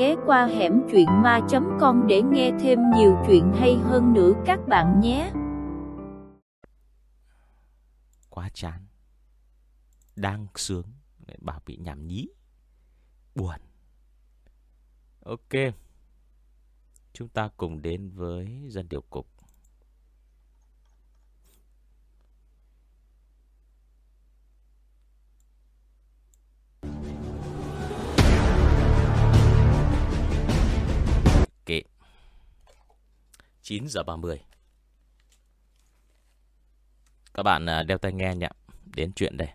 ghé qua hẻm chuyện ma.com để nghe thêm nhiều chuyện hay hơn nữa các bạn nhé. Quá chán. Đang sướng, lại bảo bị nhảm nhí. Buồn. Ok. Chúng ta cùng đến với dân điều cục. 9 giờ 30 Các bạn à, đeo tai nghe nhé. Đến chuyện đây.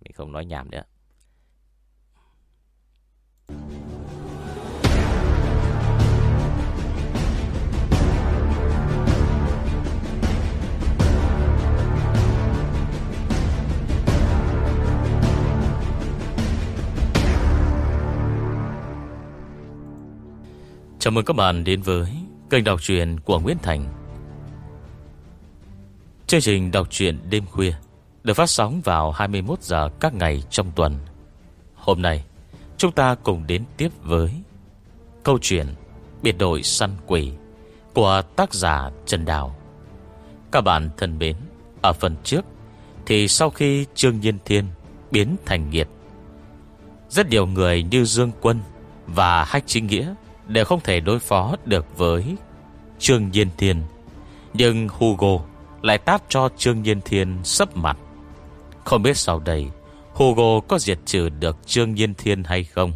Mình không nói nhảm nữa. Chào mừng các bạn đến với kênh đọc truyện của Nguyễn Thành. Chương trình đọc truyện đêm khuya được phát sóng vào 21 giờ các ngày trong tuần. Hôm nay, chúng ta cùng đến tiếp với câu chuyện Biệt đội săn quỷ của tác giả Trần Đào. Các bạn thân mến, ở phần trước thì sau khi Trương Nhiên Thiên biến thành nghiệt, rất nhiều người như Dương Quân và Hách Chính Nghĩa đều không thể đối phó được với Trương Nhiên Thiên. Nhưng Hugo lại tát cho Trương Nhiên Thiên sấp mặt. Không biết sau đây Hugo có diệt trừ được Trương Nhiên Thiên hay không?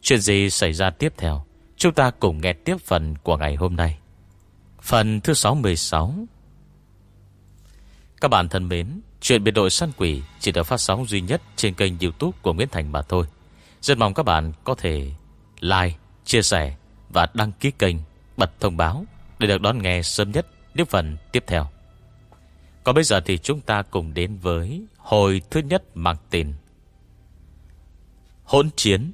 Chuyện gì xảy ra tiếp theo? Chúng ta cùng nghe tiếp phần của ngày hôm nay. Phần thứ 66 Các bạn thân mến, chuyện biệt đội săn quỷ chỉ được phát sóng duy nhất trên kênh youtube của Nguyễn Thành mà thôi. Rất mong các bạn có thể like, chia sẻ và đăng ký kênh, bật thông báo để được đón nghe sớm nhất những phần tiếp theo. Còn bây giờ thì chúng ta cùng đến với hồi thứ nhất mang tên Hỗn chiến.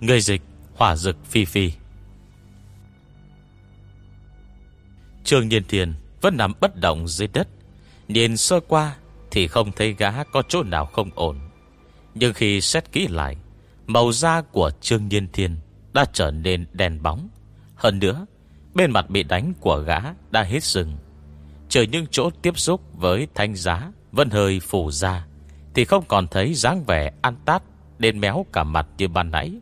Người dịch hỏa dực phi phi. Trương Nhiên Thiền vẫn nằm bất động dưới đất, Nhìn sơ qua thì không thấy gã có chỗ nào không ổn. Nhưng khi xét kỹ lại, Màu da của Trương Nhiên Thiên Đã trở nên đen bóng. Hơn nữa Bên mặt bị đánh của gã đã hết sừng Trừ những chỗ tiếp xúc với thanh giá vân hơi phủ ra, Thì không còn thấy dáng vẻ ăn tát Đến méo cả mặt như ban nãy.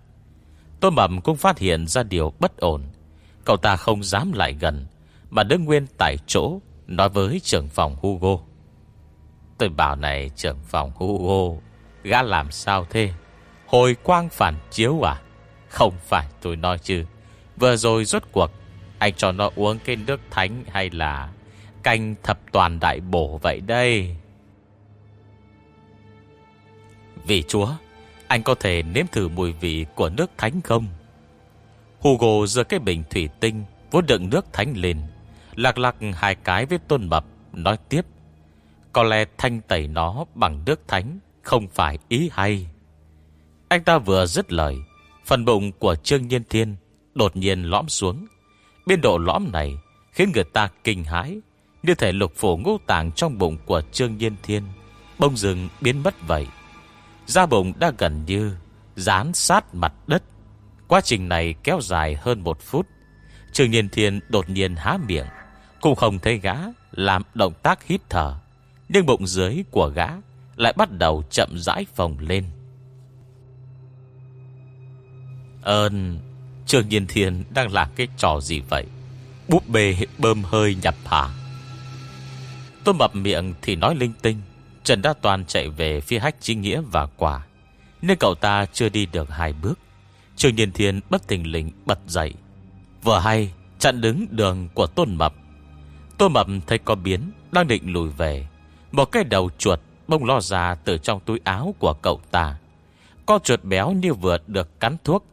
Tôi mầm cũng phát hiện ra điều bất ổn. Cậu ta không dám lại gần, Mà đứng nguyên tại chỗ, Nói với trưởng phòng Hugo. Tôi bảo này, trưởng phòng Hugo, Gã làm sao thế? Hồi quang phản chiếu à? Không phải tôi nói chứ. Vừa rồi rốt cuộc anh cho nó uống cái nước thánh hay là Canh thập toàn đại bổ vậy đây? Vì chúa, Anh có thể nếm thử mùi vị của nước thánh không? Hugo giơ cái bình thủy tinh Vốn đựng nước thánh lên. Lạc lạc hai cái với tôn mập, Nói tiếp. Có lẽ thanh tẩy nó bằng nước thánh Không phải ý hay. Anh ta vừa dứt lời, Phần bụng của Trương Nhiên Thiên Đột nhiên lõm xuống. Biên độ lõm này khiến người ta kinh hãi, Như thể lục phủ ngũ tạng trong bụng của Trương Nhiên Thiên Bông rừng biến mất vậy. Da bụng đã gần như Dán sát mặt đất. Quá trình này kéo dài hơn một phút. Trương Nhiên Thiên đột nhiên há miệng, Cũng không thấy gã Làm động tác hít thở, Nhưng bụng dưới của gã Lại bắt đầu chậm rãi phồng lên. Ơn! Trương Nhiên Thiên đang làm cái trò gì vậy? Búp bê bơm hơi nhập hả? Tôi mập miệng thì nói linh tinh. Trần Đa Toàn chạy về phía hách chính nghĩa và quả Nên cậu ta chưa đi được hai bước, Trương Nhiên Thiên bất tình lình bật dậy. Vừa hay, chặn đứng đường của Tôn Mập. Tôn Mập thấy có biến, Đang định lùi về. Một cái đầu chuột bông lo ra Từ trong túi áo của cậu ta. Con chuột béo như vừa được cắn thuốc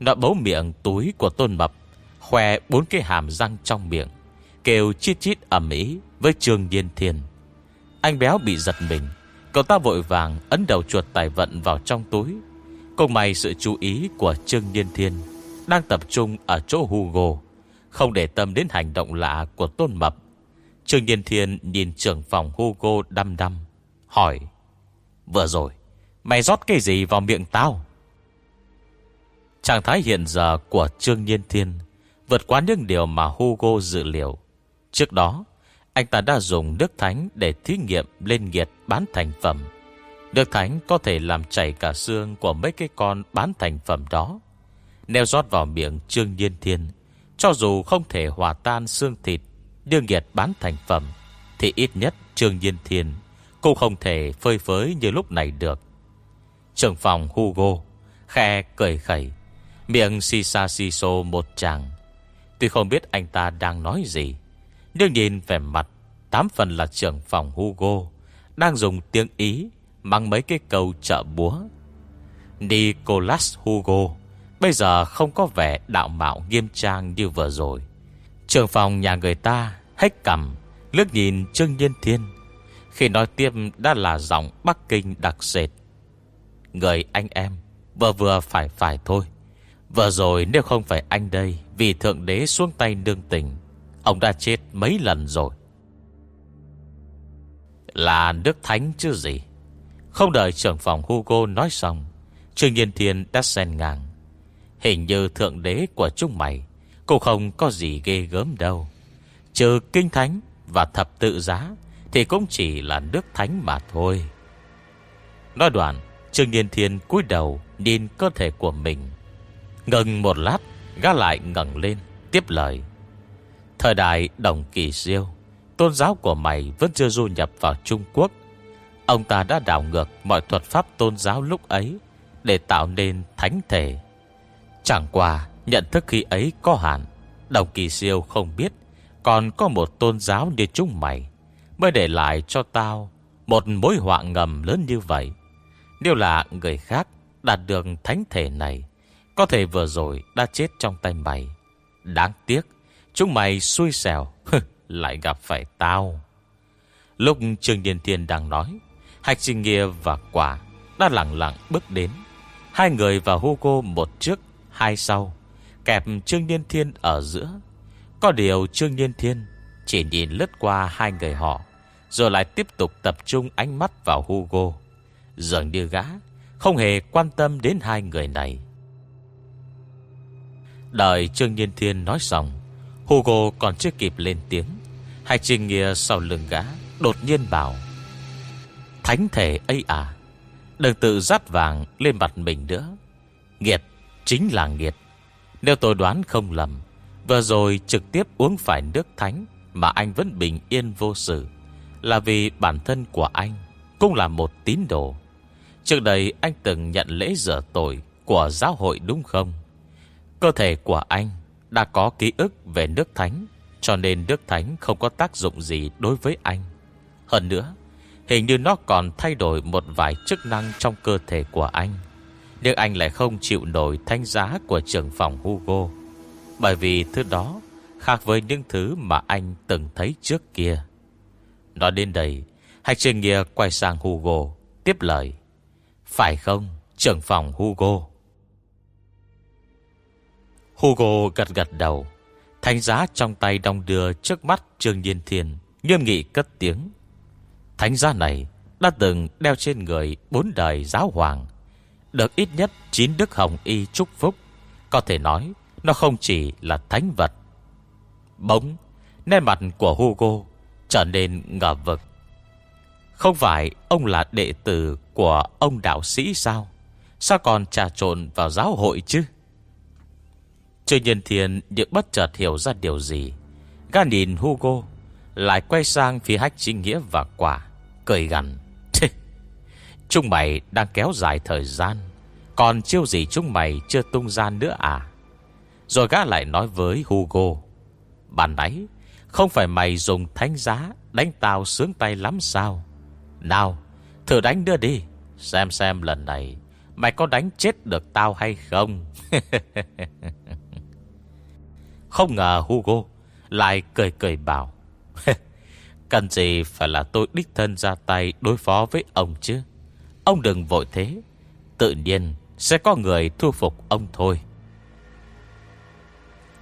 nó bấu miệng túi của tôn mập, Khoe bốn cái hàm răng trong miệng, Kêu chít chít ẩm ý Với Trương Nhiên Thiên. Anh béo bị giật mình, Cậu ta vội vàng ấn đầu chuột tài vận vào trong túi. Cùng may sự chú ý của Trương Nhiên Thiên Đang tập trung ở chỗ Hugo, Không để tâm đến hành động lạ của Tôn Mập. Trương Nhiên Thiên nhìn trưởng phòng Hugo đăm đăm, Hỏi, Vừa rồi, Mày rót cái gì vào miệng tao? Trạng thái hiện giờ của Trương Nhiên Thiên vượt quá những điều mà Hugo dự liệu. Trước đó, anh ta đã dùng nước thánh để thí nghiệm lên nghiệt bán thành phẩm. Nước thánh có thể làm chảy cả xương của mấy cái con bán thành phẩm đó. Nêu rót vào miệng Trương Nhiên Thiên, cho dù không thể hòa tan xương thịt, đương nghiệt bán thành phẩm, thì ít nhất Trương Nhiên Thiên cũng không thể phơi phới như lúc này được. Trưởng phòng Hugo, khe cười khẩy, miệng si sa si sô một chàng. Tuy không biết anh ta đang nói gì, nhưng nhìn vẻ mặt Tám phần là trưởng phòng Hugo Đang dùng tiếng Ý Mang mấy cái câu trợ búa. Nicholas Hugo Bây giờ không có vẻ đạo mạo nghiêm trang như vừa rồi. Trưởng phòng nhà người ta Hách cầm Lước nhìn Trương Nhiên Thiên Khi nói tiếp đã là giọng Bắc Kinh đặc sệt. Người anh em Vừa vừa phải phải thôi. Vừa rồi nếu không phải anh đây, Vì Thượng Đế xuống tay đương tình, Ông đã chết mấy lần rồi. Là nước thánh chứ gì? Không đợi trưởng phòng Hugo nói xong, Trương Nhiên Thiên đã xen ngang. Hình như thượng đế của chúng mày Cũng không có gì ghê gớm đâu. Trừ kinh thánh Và thập tự giá Thì cũng chỉ là nước thánh mà thôi. Nói đoạn, Trương Nhiên Thiên cúi đầu Nhìn cơ thể của mình. Ngừng một lát, Gã lại ngẩng lên, Tiếp lời. Thời đại đồng kỳ siêu Tôn giáo của mày vẫn chưa du nhập vào Trung Quốc. Ông ta đã đảo ngược Mọi thuật pháp tôn giáo lúc ấy Để tạo nên thánh thể. Chẳng qua, nhận thức khi ấy có hạn, Đồng kỳ siêu không biết Còn có một tôn giáo như chúng mày Mới để lại cho tao Một mối họa ngầm lớn như vậy. Nếu là người khác Đạt được thánh thể này có thể vừa rồi đã chết trong tay mày. Đáng tiếc, Chúng mày xui xẻo. Lại gặp phải tao. Lúc Trương Điền Thiên đang nói, Hạch sinh nghĩa và quả Đã lặng lặng bước đến. Hai người và Hugo một trước, Hai sau, Kẹp Trương Niên Thiên ở giữa. Có điều Trương Niên Thiên Chỉ nhìn lướt qua hai người họ, Rồi lại tiếp tục tập trung ánh mắt vào Hugo. Dường như gã Không hề quan tâm đến hai người này. Đợi Trương Nhiên Thiên nói xong, Hugo còn chưa kịp lên tiếng. Hai trình nghĩa sau lưng gã Đột nhiên bảo, Thánh thể ấy à Đừng tự dắt vàng lên mặt mình nữa. Nghiệt chính là nghiệt. Nếu tôi đoán không lầm, Vừa rồi trực tiếp uống phải nước thánh Mà anh vẫn bình yên vô sự Là vì bản thân của anh Cũng là một tín đồ. Trước đây anh từng nhận lễ rửa tội Của giáo hội đúng không? Cơ thể của anh đã có ký ức về nước thánh, cho nên nước thánh không có tác dụng gì đối với anh. Hơn nữa, hình như nó còn thay đổi một vài chức năng trong cơ thể của anh. Nhưng anh lại không chịu nổi thanh giá của trưởng phòng Hugo. Bởi vì thứ đó khác với những thứ mà anh từng thấy trước kia. Nói đến đây, Hạch Trình Nghĩa quay sang Hugo, tiếp lời. Phải không, trưởng phòng Hugo? Hugo gật gật đầu. Thánh giá trong tay đong đưa trước mắt Trương Nhiên Thiên, nghiêm nghị cất tiếng. Thánh giá này đã từng đeo trên người bốn đời giáo hoàng. Được ít nhất chín đức hồng y chúc phúc. Có thể nói, nó không chỉ là thánh vật. Bỗng, nét mặt của Hugo trở nên ngờ vực. Không phải ông là đệ tử của ông đạo sĩ sao? Sao còn trà trộn vào giáo hội chứ? Trương Nhân Thiên được bất chợt hiểu ra điều gì. Gã nhìn Hugo, lại quay sang phía hách chính nghĩa và quả, cười gằn. Chúng mày đang kéo dài thời gian, còn chiêu gì chúng mày chưa tung ra nữa à? Rồi gã lại nói với Hugo. Bạn nãy, không phải mày dùng thánh giá đánh tao sướng tay lắm sao? Nào, thử đánh đưa đi, xem xem lần này mày có đánh chết được tao hay không? Không ngờ Hugo lại cười cười bảo. Cần gì phải là tôi đích thân ra tay đối phó với ông chứ. Ông đừng vội thế. Tự nhiên sẽ có người thu phục ông thôi.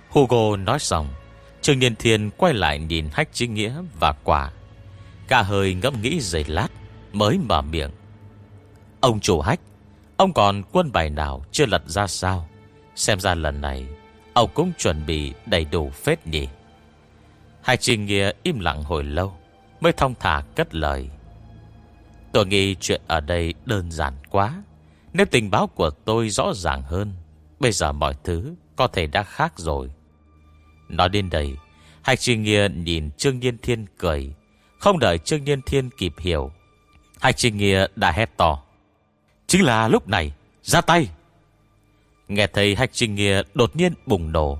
Hugo nói xong. Trương niên Thiên quay lại nhìn Hách Chính Nghĩa và quả. Cả hơi ngẫm nghĩ giây lát mới mở miệng. Ông chủ Hách, ông còn quân bài nào chưa lật ra sao? Xem ra lần này Ông cũng chuẩn bị đầy đủ phết nhỉ. Hai trình nghĩa im lặng hồi lâu, Mới thông thả cất lời. Tôi nghĩ chuyện ở đây đơn giản quá. Nếu tình báo của tôi rõ ràng hơn, Bây giờ mọi thứ Có thể đã khác rồi. Nói đến đây Hạch Trì Nghĩa nhìn Trương Nhiên Thiên cười. Không đợi Trương Nhiên Thiên kịp hiểu Hạch Trì Nghĩa đã hét to. Chính là lúc này, Ra tay! Nghe thấy Hạch Trinh Nghia đột nhiên bùng nổ.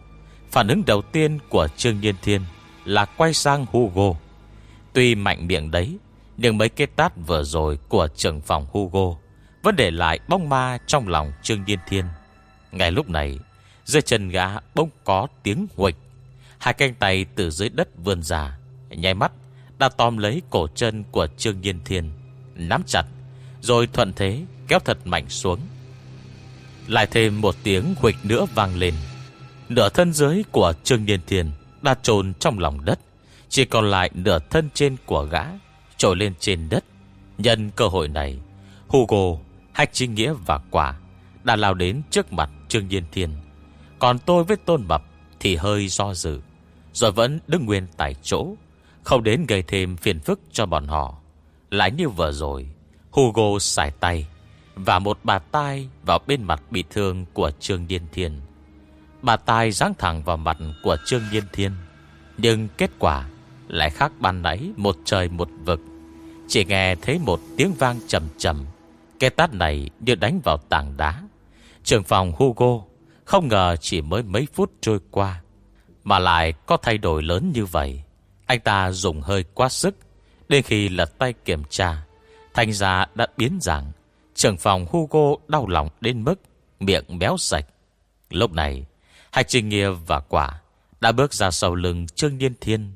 Phản ứng đầu tiên của Trương Nhiên Thiên Là quay sang Hugo. Tuy mạnh miệng đấy, Nhưng mấy cái tát vừa rồi Của trưởng phòng Hugo Vẫn để lại bóng ma trong lòng Trương Nhiên Thiên. Ngay lúc này, Dưới chân gã bỗng có tiếng huịch Hai cánh tay từ dưới đất vươn ra Nhai mắt Đã tóm lấy cổ chân của Trương Nhiên Thiên, Nắm chặt, Rồi thuận thế kéo thật mạnh xuống. Lại thêm một tiếng huịch nữa vang lên. Nửa thân dưới của Trương niên Thiên Đã trồn trong lòng đất. Chỉ còn lại nửa thân trên của gã Trồi lên trên đất. Nhân cơ hội này Hugo, Hách Trinh Nghĩa và Quả Đã lao đến trước mặt Trương niên Thiên. Còn tôi với Tôn Bập Thì hơi do dự rồi vẫn đứng nguyên tại chỗ Không đến gây thêm phiền phức cho bọn họ. Lại như vừa rồi Hugo xài tay và một bà tai vào bên mặt bị thương Của Trương Điên Thiên. Bà tai giáng thẳng vào mặt Của Trương Điên Thiên, Nhưng kết quả Lại khác ban nãy một trời một vực. Chỉ nghe thấy một tiếng vang trầm trầm Cái tát này như đánh vào tảng đá. Trường phòng Hugo Không ngờ chỉ mới mấy phút trôi qua mà lại có thay đổi lớn như vậy. Anh ta dùng hơi quá sức, Đến khi lật tay kiểm tra, Thành ra đã biến dạng. Trưởng phòng Hugo đau lòng đến mức Miệng béo sạch. Lúc này Hạch trình nghĩa và quả Đã bước ra sau lưng Trương Niên Thiên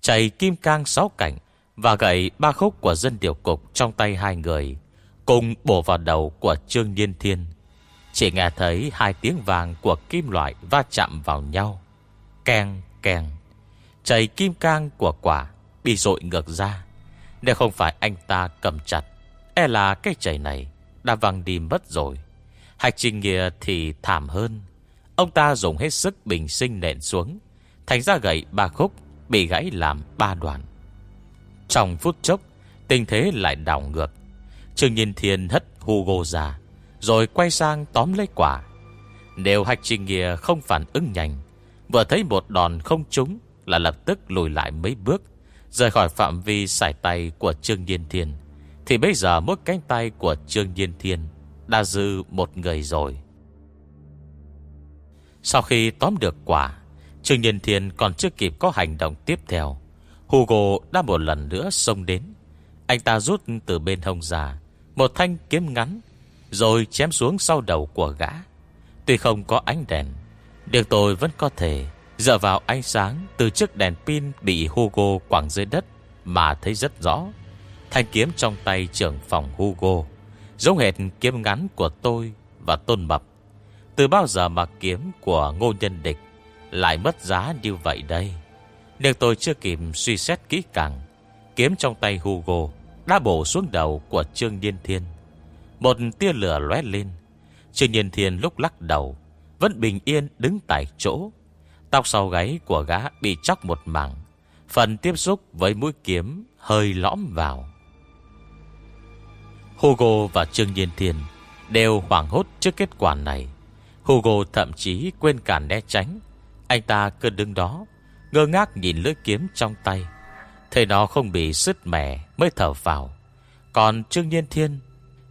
Chạy kim cang sáu cảnh Và gậy ba khúc của dân điều cục Trong tay hai người Cùng bổ vào đầu của Trương Niên Thiên. Chỉ nghe thấy hai tiếng vàng Của kim loại va chạm vào nhau. Kèn kèn Chảy kim cang của quả Bị rội ngược ra. Nếu không phải anh ta cầm chặt E là cái chảy này đã văng đi mất rồi. Hạch trình nghĩa thì thảm hơn. Ông ta dùng hết sức bình sinh nện xuống. Thành ra gậy ba khúc, Bị gãy làm ba đoạn. Trong phút chốc, Tình thế lại đảo ngược. Trương Nhiên Thiên hất Hugo ra, Rồi quay sang tóm lấy quả. Nếu Hạch Trình Nghĩa không phản ứng nhanh, Vừa thấy một đòn không trúng Là lập tức lùi lại mấy bước, Rời khỏi phạm vi sải tay của Trương Nhiên Thiên. Thì bây giờ mỗi cánh tay của Trương Nhiên Thiên Đã dư một người rồi. Sau khi tóm được quả, Trương Nhiên Thiên còn chưa kịp có hành động tiếp theo, Hugo đã một lần nữa xông đến. Anh ta rút từ bên hông già Một thanh kiếm ngắn, Rồi chém xuống sau đầu của gã. Tuy không có ánh đèn, nhưng tôi vẫn có thể Dựa vào ánh sáng từ chiếc đèn pin Bị Hugo quẳng dưới đất Mà thấy rất rõ. Thanh kiếm trong tay trưởng phòng Hugo. Giống hệt kiếm ngắn của tôi Và Tôn Mập. Từ bao giờ mà kiếm của ngô nhân địch Lại mất giá như vậy đây? Nhưng tôi chưa kịp suy xét kỹ càng, Kiếm trong tay Hugo Đã bổ xuống đầu của Trương Điên Thiên. Một tia lửa lóe lên. Trương Điên Thiên lúc lắc đầu, vẫn bình yên đứng tại chỗ. Tóc sau gáy của gã bị chóc một mảng, Phần tiếp xúc với mũi kiếm Hơi lõm vào. Hugo và Trương Nhiên Thiên Đều hoảng hốt trước kết quả này. Hugo thậm chí quên cả né tránh. Anh ta cứ đứng đó, Ngơ ngác nhìn lưỡi kiếm trong tay. Thấy nó không bị sứt mẻ Mới thở vào Còn Trương Nhiên Thiên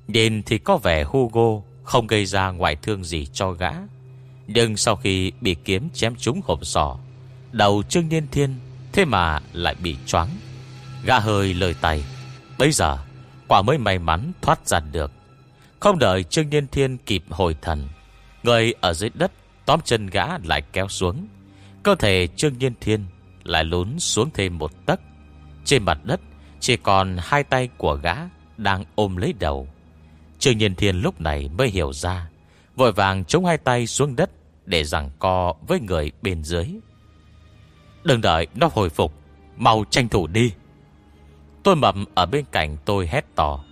Nhìn thì có vẻ Hugo Không gây ra ngoại thương gì cho gã. Nhưng sau khi bị kiếm chém trúng hộp sọ, Đầu Trương nhiên Thiên Thế mà lại bị choáng. Gã hơi lời tay. Bây giờ quả mới may mắn thoát ra được. Không đợi Trương Niên Thiên kịp hồi thần, Người ở dưới đất Tóm chân gã lại kéo xuống. Cơ thể Trương Niên Thiên Lại lún xuống thêm một tấc. Trên mặt đất, Chỉ còn hai tay của gã Đang ôm lấy đầu. Trương Nhiên Thiên lúc này mới hiểu ra, Vội vàng chống hai tay xuống đất để rằng co với người bên dưới. Đừng đợi nó hồi phục, Mau tranh thủ đi. Tôi mập ở bên cạnh tôi hét to.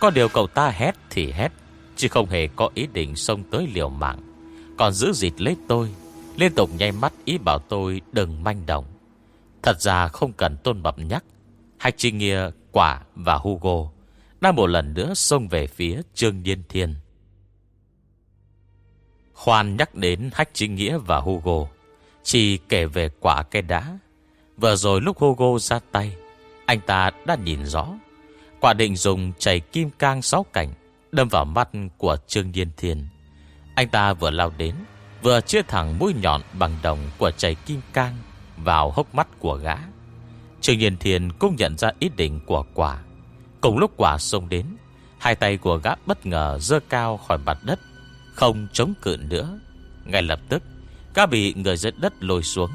Có điều cậu ta hét thì hét, Chứ không hề có ý định xông tới liều mạng. Còn giữ dịt lấy tôi, Liên tục nháy mắt ý bảo tôi đừng manh động. Thật ra không cần tôn mập nhắc. Hai chi nghĩa quả và Hugo Đã một lần nữa xông về phía Trương Điên Thiên. Khoan nhắc đến Hách Chính Nghĩa và Hugo, Chỉ kể về quả cây đá. Vừa rồi lúc Hugo ra tay anh ta đã nhìn rõ. Quả định dùng chảy kim cang sáu cảnh Đâm vào mắt của Trương Điên Thiên. Anh ta vừa lao đến, Vừa chia thẳng mũi nhọn bằng đồng Của chảy kim cang Vào hốc mắt của gã. Trương Điên Thiên cũng nhận ra ý định của quả. Cùng lúc quả xông đến, Hai tay của gã bất ngờ dơ cao khỏi mặt đất, Không chống cự nữa. Ngay lập tức, Gã bị người dưới đất lôi xuống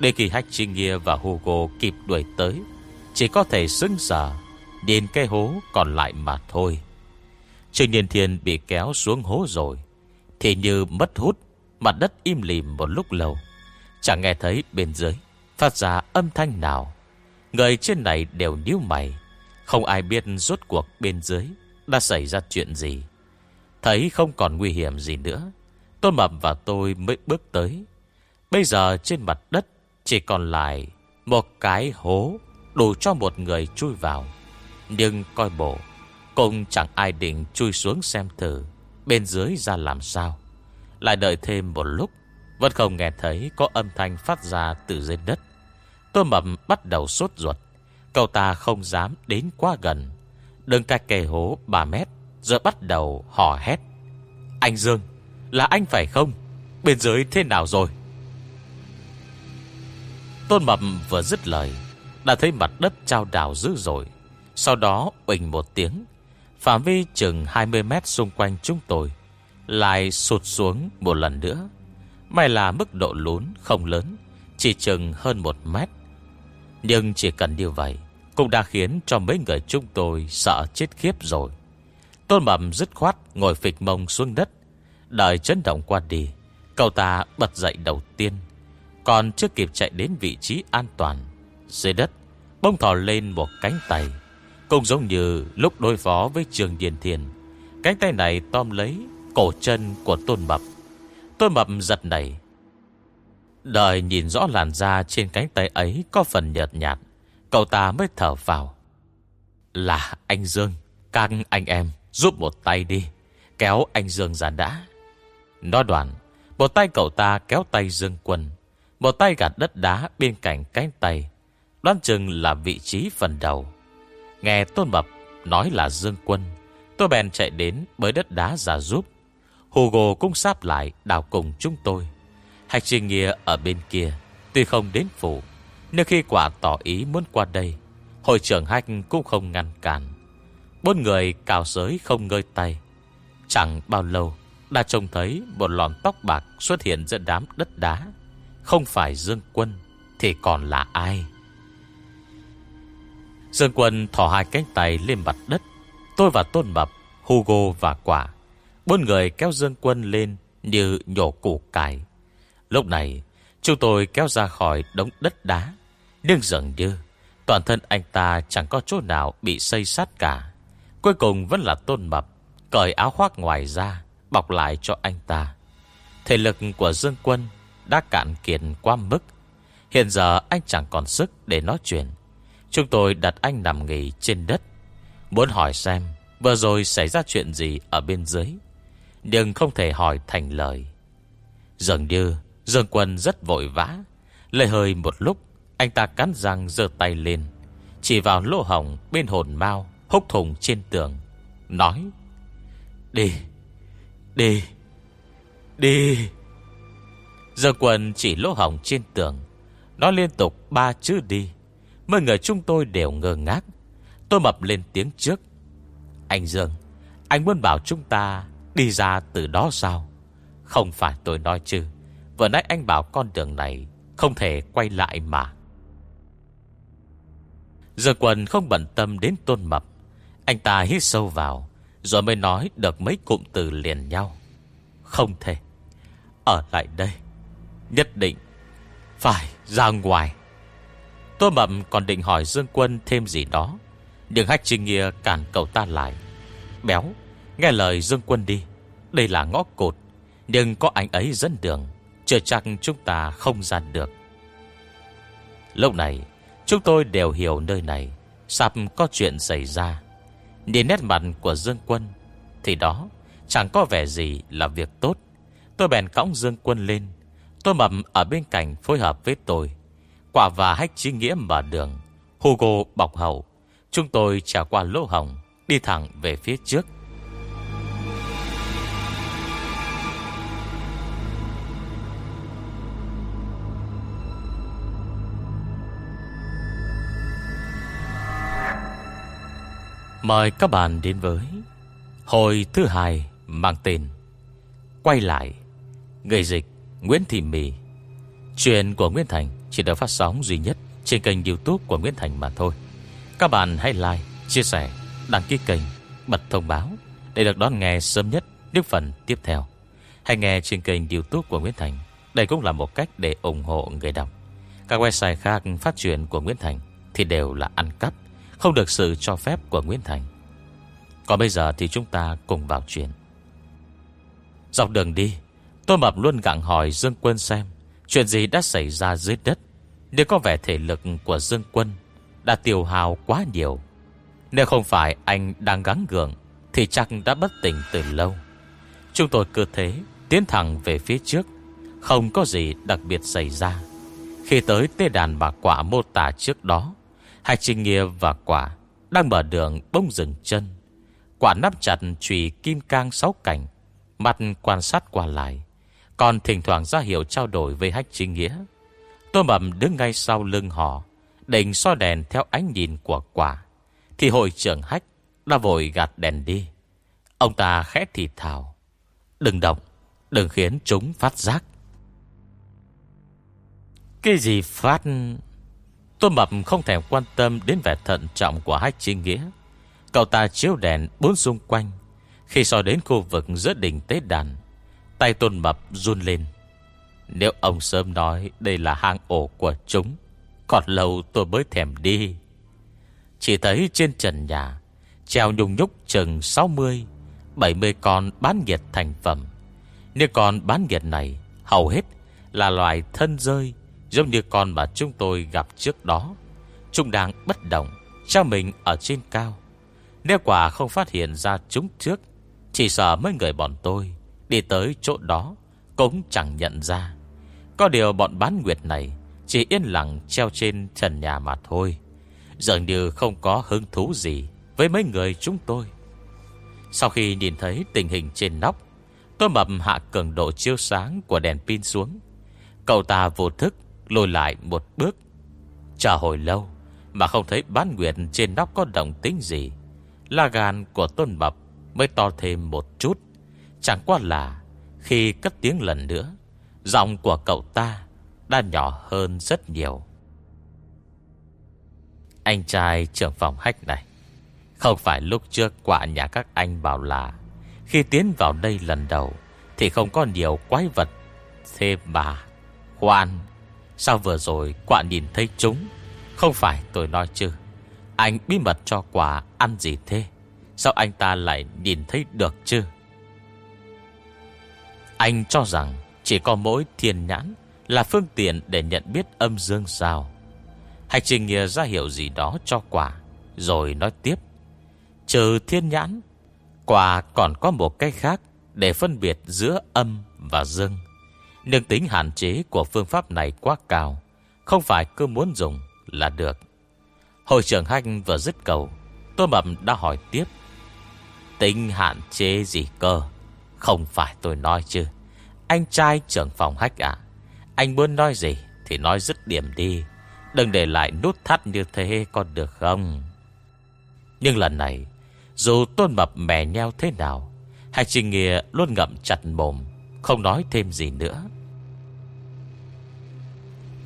Để kỳ hách Trinh Nghia và Hugo kịp đuổi tới. Chỉ có thể xứng sở, Điền cây hố còn lại mà thôi. Trương Niên Thiên bị kéo xuống hố rồi, Thì như mất hút Mặt đất im lìm một lúc lâu. Chẳng nghe thấy bên dưới Phát ra âm thanh nào. Người trên này đều nhíu mày, Không ai biết rốt cuộc bên dưới Đã xảy ra chuyện gì. Thấy không còn nguy hiểm gì nữa, Tôn Mập và tôi mới bước tới. Bây giờ trên mặt đất Chỉ còn lại Một cái hố Đủ cho một người chui vào. Nhưng coi bộ Cũng chẳng ai định chui xuống xem thử, Bên dưới ra làm sao. Lại đợi thêm một lúc, Vẫn không nghe thấy có âm thanh phát ra từ dưới đất. Tôi mập bắt đầu sốt ruột, Cậu ta không dám đến quá gần. Đường cách kề hố 3 mét Giờ bắt đầu hò hét. Anh Dương, Là anh phải không? Bên dưới thế nào rồi? Tôn mập vừa dứt lời đã thấy mặt đất trao đảo dữ dội. Sau đó, bình một tiếng, Phạm vi chừng 20 mét xung quanh chúng tôi, Lại sụt xuống một lần nữa. May là mức độ lún không lớn, Chỉ chừng hơn một mét. Nhưng chỉ cần như vậy Cũng đã khiến cho mấy người chúng tôi Sợ chết khiếp rồi. Tôn mầm dứt khoát ngồi phịch mông xuống đất, Đợi chấn động qua đi, Cậu ta bật dậy đầu tiên, Còn chưa kịp chạy đến vị trí an toàn, Dưới đất Bông thò lên một cánh tay. Cũng giống như lúc đối phó với trường Điền Thiền, Cánh tay này tom lấy Cổ chân của Tôn Mập. Tôn Mập giật nảy. Đợi nhìn rõ làn da trên cánh tay ấy Có phần nhợt nhạt, Cậu ta mới thở vào. Là anh Dương, Các anh em giúp một tay đi, Kéo anh Dương ra đã. Nó đoạn, Một tay cậu ta kéo tay Dương Quân, Một tay gạt đất đá bên cạnh cánh tay. Đoán chừng là vị trí phần đầu. Nghe Tôn Mập nói là Dương Quân, Tôi bèn chạy đến bới đất đá ra giúp. Hugo cũng sáp lại đào cùng chúng tôi. Hạch trình nghĩa ở bên kia, Tuy không đến phủ, Nhưng khi quả tỏ ý muốn qua đây, Hội trưởng Hạch cũng không ngăn cản. Bốn người cào giới không ngơi tay. Chẳng bao lâu, Đã trông thấy một lọn tóc bạc Xuất hiện giữa đám đất đá. Không phải Dương Quân Thì còn là ai? Dương Quân thỏ hai cánh tay lên mặt đất. Tôi và Tôn Mập, Hugo và Quả Bốn người kéo Dương Quân lên Như nhổ củ cải. Lúc này, chúng tôi kéo ra khỏi đống đất đá. Nhưng dường như, Toàn thân anh ta chẳng có chỗ nào bị xây sát cả. Cuối cùng vẫn là Tôn Mập, Cởi áo khoác ngoài ra, Bọc lại cho anh ta. Thể lực của Dương Quân Đã cạn kiệt qua mức. Hiện giờ anh chẳng còn sức để nói chuyện. Chúng tôi đặt anh nằm nghỉ trên đất. Muốn hỏi xem Vừa rồi xảy ra chuyện gì ở bên dưới. Nhưng không thể hỏi thành lời. Dường như Dương Quân rất vội vã. Lời hơi một lúc, Anh ta cắn răng giơ tay lên. Chỉ vào lỗ hồng bên hồn mau Húc thùng trên tường. Nói, Đi Đi Đi. Dương Quân chỉ lỗ hồng trên tường. Nó liên tục ba chữ đi mọi người chúng tôi đều ngơ ngác. Tôi mập lên tiếng trước. Anh Dương, Anh muốn bảo chúng ta đi ra từ đó sao? Không phải tôi nói chứ. Vừa nãy anh bảo con đường này Không thể quay lại mà. Dương Quân không bận tâm đến tôn mập. Anh ta hít sâu vào, Rồi mới nói được mấy cụm từ liền nhau. Không thể. Ở lại đây. Nhất định Phải ra ngoài. Tô Mậm còn định hỏi Dương Quân thêm gì đó. Nhưng Hách Trinh Nghia cản cậu ta lại. Béo, Nghe lời Dương Quân đi. Đây là ngõ cột Nhưng có anh ấy dẫn đường. Chờ chắc chúng ta không ra được. Lúc này, Chúng tôi đều hiểu nơi này. Sắp có chuyện xảy ra. Nhìn nét mặt của Dương Quân, Thì đó chẳng có vẻ gì là việc tốt. Tôi bèn cõng Dương Quân lên. Tôi mầm ở bên cạnh phối hợp với tôi. Quả và hách chí nghĩa mở đường, Hugo bọc hậu Chúng tôi trả qua lỗ hồng, Đi thẳng về phía trước. Mời các bạn đến với Hồi thứ hai mang tên Quay lại, Người dịch Nguyễn Thị Mì. Chuyện của Nguyễn Thành chỉ được phát sóng duy nhất trên kênh youtube của Nguyễn Thành mà thôi. Các bạn hãy like, chia sẻ, đăng ký kênh, bật thông báo Để được đón nghe sớm nhất những phần tiếp theo. Hãy nghe trên kênh youtube của Nguyễn Thành Đây cũng là một cách để ủng hộ người đọc. Các website khác phát truyền của Nguyễn Thành Thì đều là ăn cắp Không được sự cho phép của Nguyễn Thành. Còn bây giờ thì chúng ta cùng vào chuyện. Dọc đường đi Tôi Mập luôn gặng hỏi Dương Quân xem Chuyện gì đã xảy ra dưới đất Nếu có vẻ thể lực của Dương Quân Đã tiêu hào quá nhiều? Nếu không phải anh đang gắng gượng, Thì chắc đã bất tỉnh từ lâu. Chúng tôi cứ thế Tiến thẳng về phía trước, Không có gì đặc biệt xảy ra. Khi tới tê đàn bà quả mô tả trước đó, Hai Trinh Nghĩa và quả Đang mở đường bông dừng chân. Quả nắp chặt trùy kim cang sáu cảnh Mặt quan sát qua lại. Còn thỉnh thoảng ra hiệu trao đổi với hách chính nghĩa. Tôi mầm đứng ngay sau lưng họ, Định so đèn theo ánh nhìn của quả. Thì hội trưởng hách Đã vội gạt đèn đi. Ông ta khẽ thì thào. Đừng động, Đừng khiến chúng phát giác. Cái gì phát? Tôi mập không thèm quan tâm Đến vẻ thận trọng của hách chính nghĩa. Cậu ta chiếu đèn bốn xung quanh. Khi so đến khu vực giữa đỉnh tế đàn Tay tôn mập run lên. Nếu ông sớm nói Đây là hang ổ của chúng, Còn lâu tôi mới thèm đi. Chỉ thấy trên trần nhà, Treo nhung nhúc chừng 60 70 con bán nghiệt thành phẩm. Nếu con bán nghiệt này Hầu hết là loài thân rơi, Giống như con mà chúng tôi gặp trước đó. Chúng đang bất động Trao mình ở trên cao. Nếu quả không phát hiện ra chúng trước, chỉ sợ mấy người bọn tôi Đi tới chỗ đó, Cũng chẳng nhận ra. Có điều bọn bán nguyệt này Chỉ yên lặng treo trên trần nhà mà thôi, Dường như không có hứng thú gì Với mấy người chúng tôi. Sau khi nhìn thấy tình hình trên nóc, Tôi mập hạ cường độ chiếu sáng Của đèn pin xuống. Cậu ta vô thức lùi lại một bước. Chờ hồi lâu Mà không thấy bán nguyệt trên nóc có động tính gì, La gan của tôn mập Mới to thêm một chút. Chẳng qua là Khi cất tiếng lần nữa, Giọng của cậu ta Đã nhỏ hơn rất nhiều. Anh trai trưởng phòng hách này, Không phải lúc trước quả nhà các anh bảo là Khi tiến vào đây lần đầu Thì không có nhiều quái vật Thế mà Khoan Sao vừa rồi quả nhìn thấy chúng? Không phải tôi nói chứ. Anh bí mật cho quả ăn gì thế? Sao anh ta lại nhìn thấy được chứ? Anh cho rằng Chỉ có mỗi thiên nhãn Là phương tiện để nhận biết âm dương sao. Hạch trình nghĩa ra hiểu gì đó cho quả, Rồi nói tiếp. Trừ thiên nhãn, Quả còn có một cách khác Để phân biệt giữa âm và dương. Nhưng tính hạn chế của phương pháp này quá cao, Không phải cứ muốn dùng là được. Hội trưởng Hanh vừa dứt cầu Tôi Mập đã hỏi tiếp. Tính hạn chế gì cơ? Không phải tôi nói chứ. Anh trai trưởng phòng hách à Anh muốn nói gì Thì nói dứt điểm đi. Đừng để lại nút thắt như thế có được không? Nhưng lần này, Dù tôn mập mè nheo thế nào Hành trình nghĩa luôn ngậm chặt mồm, Không nói thêm gì nữa.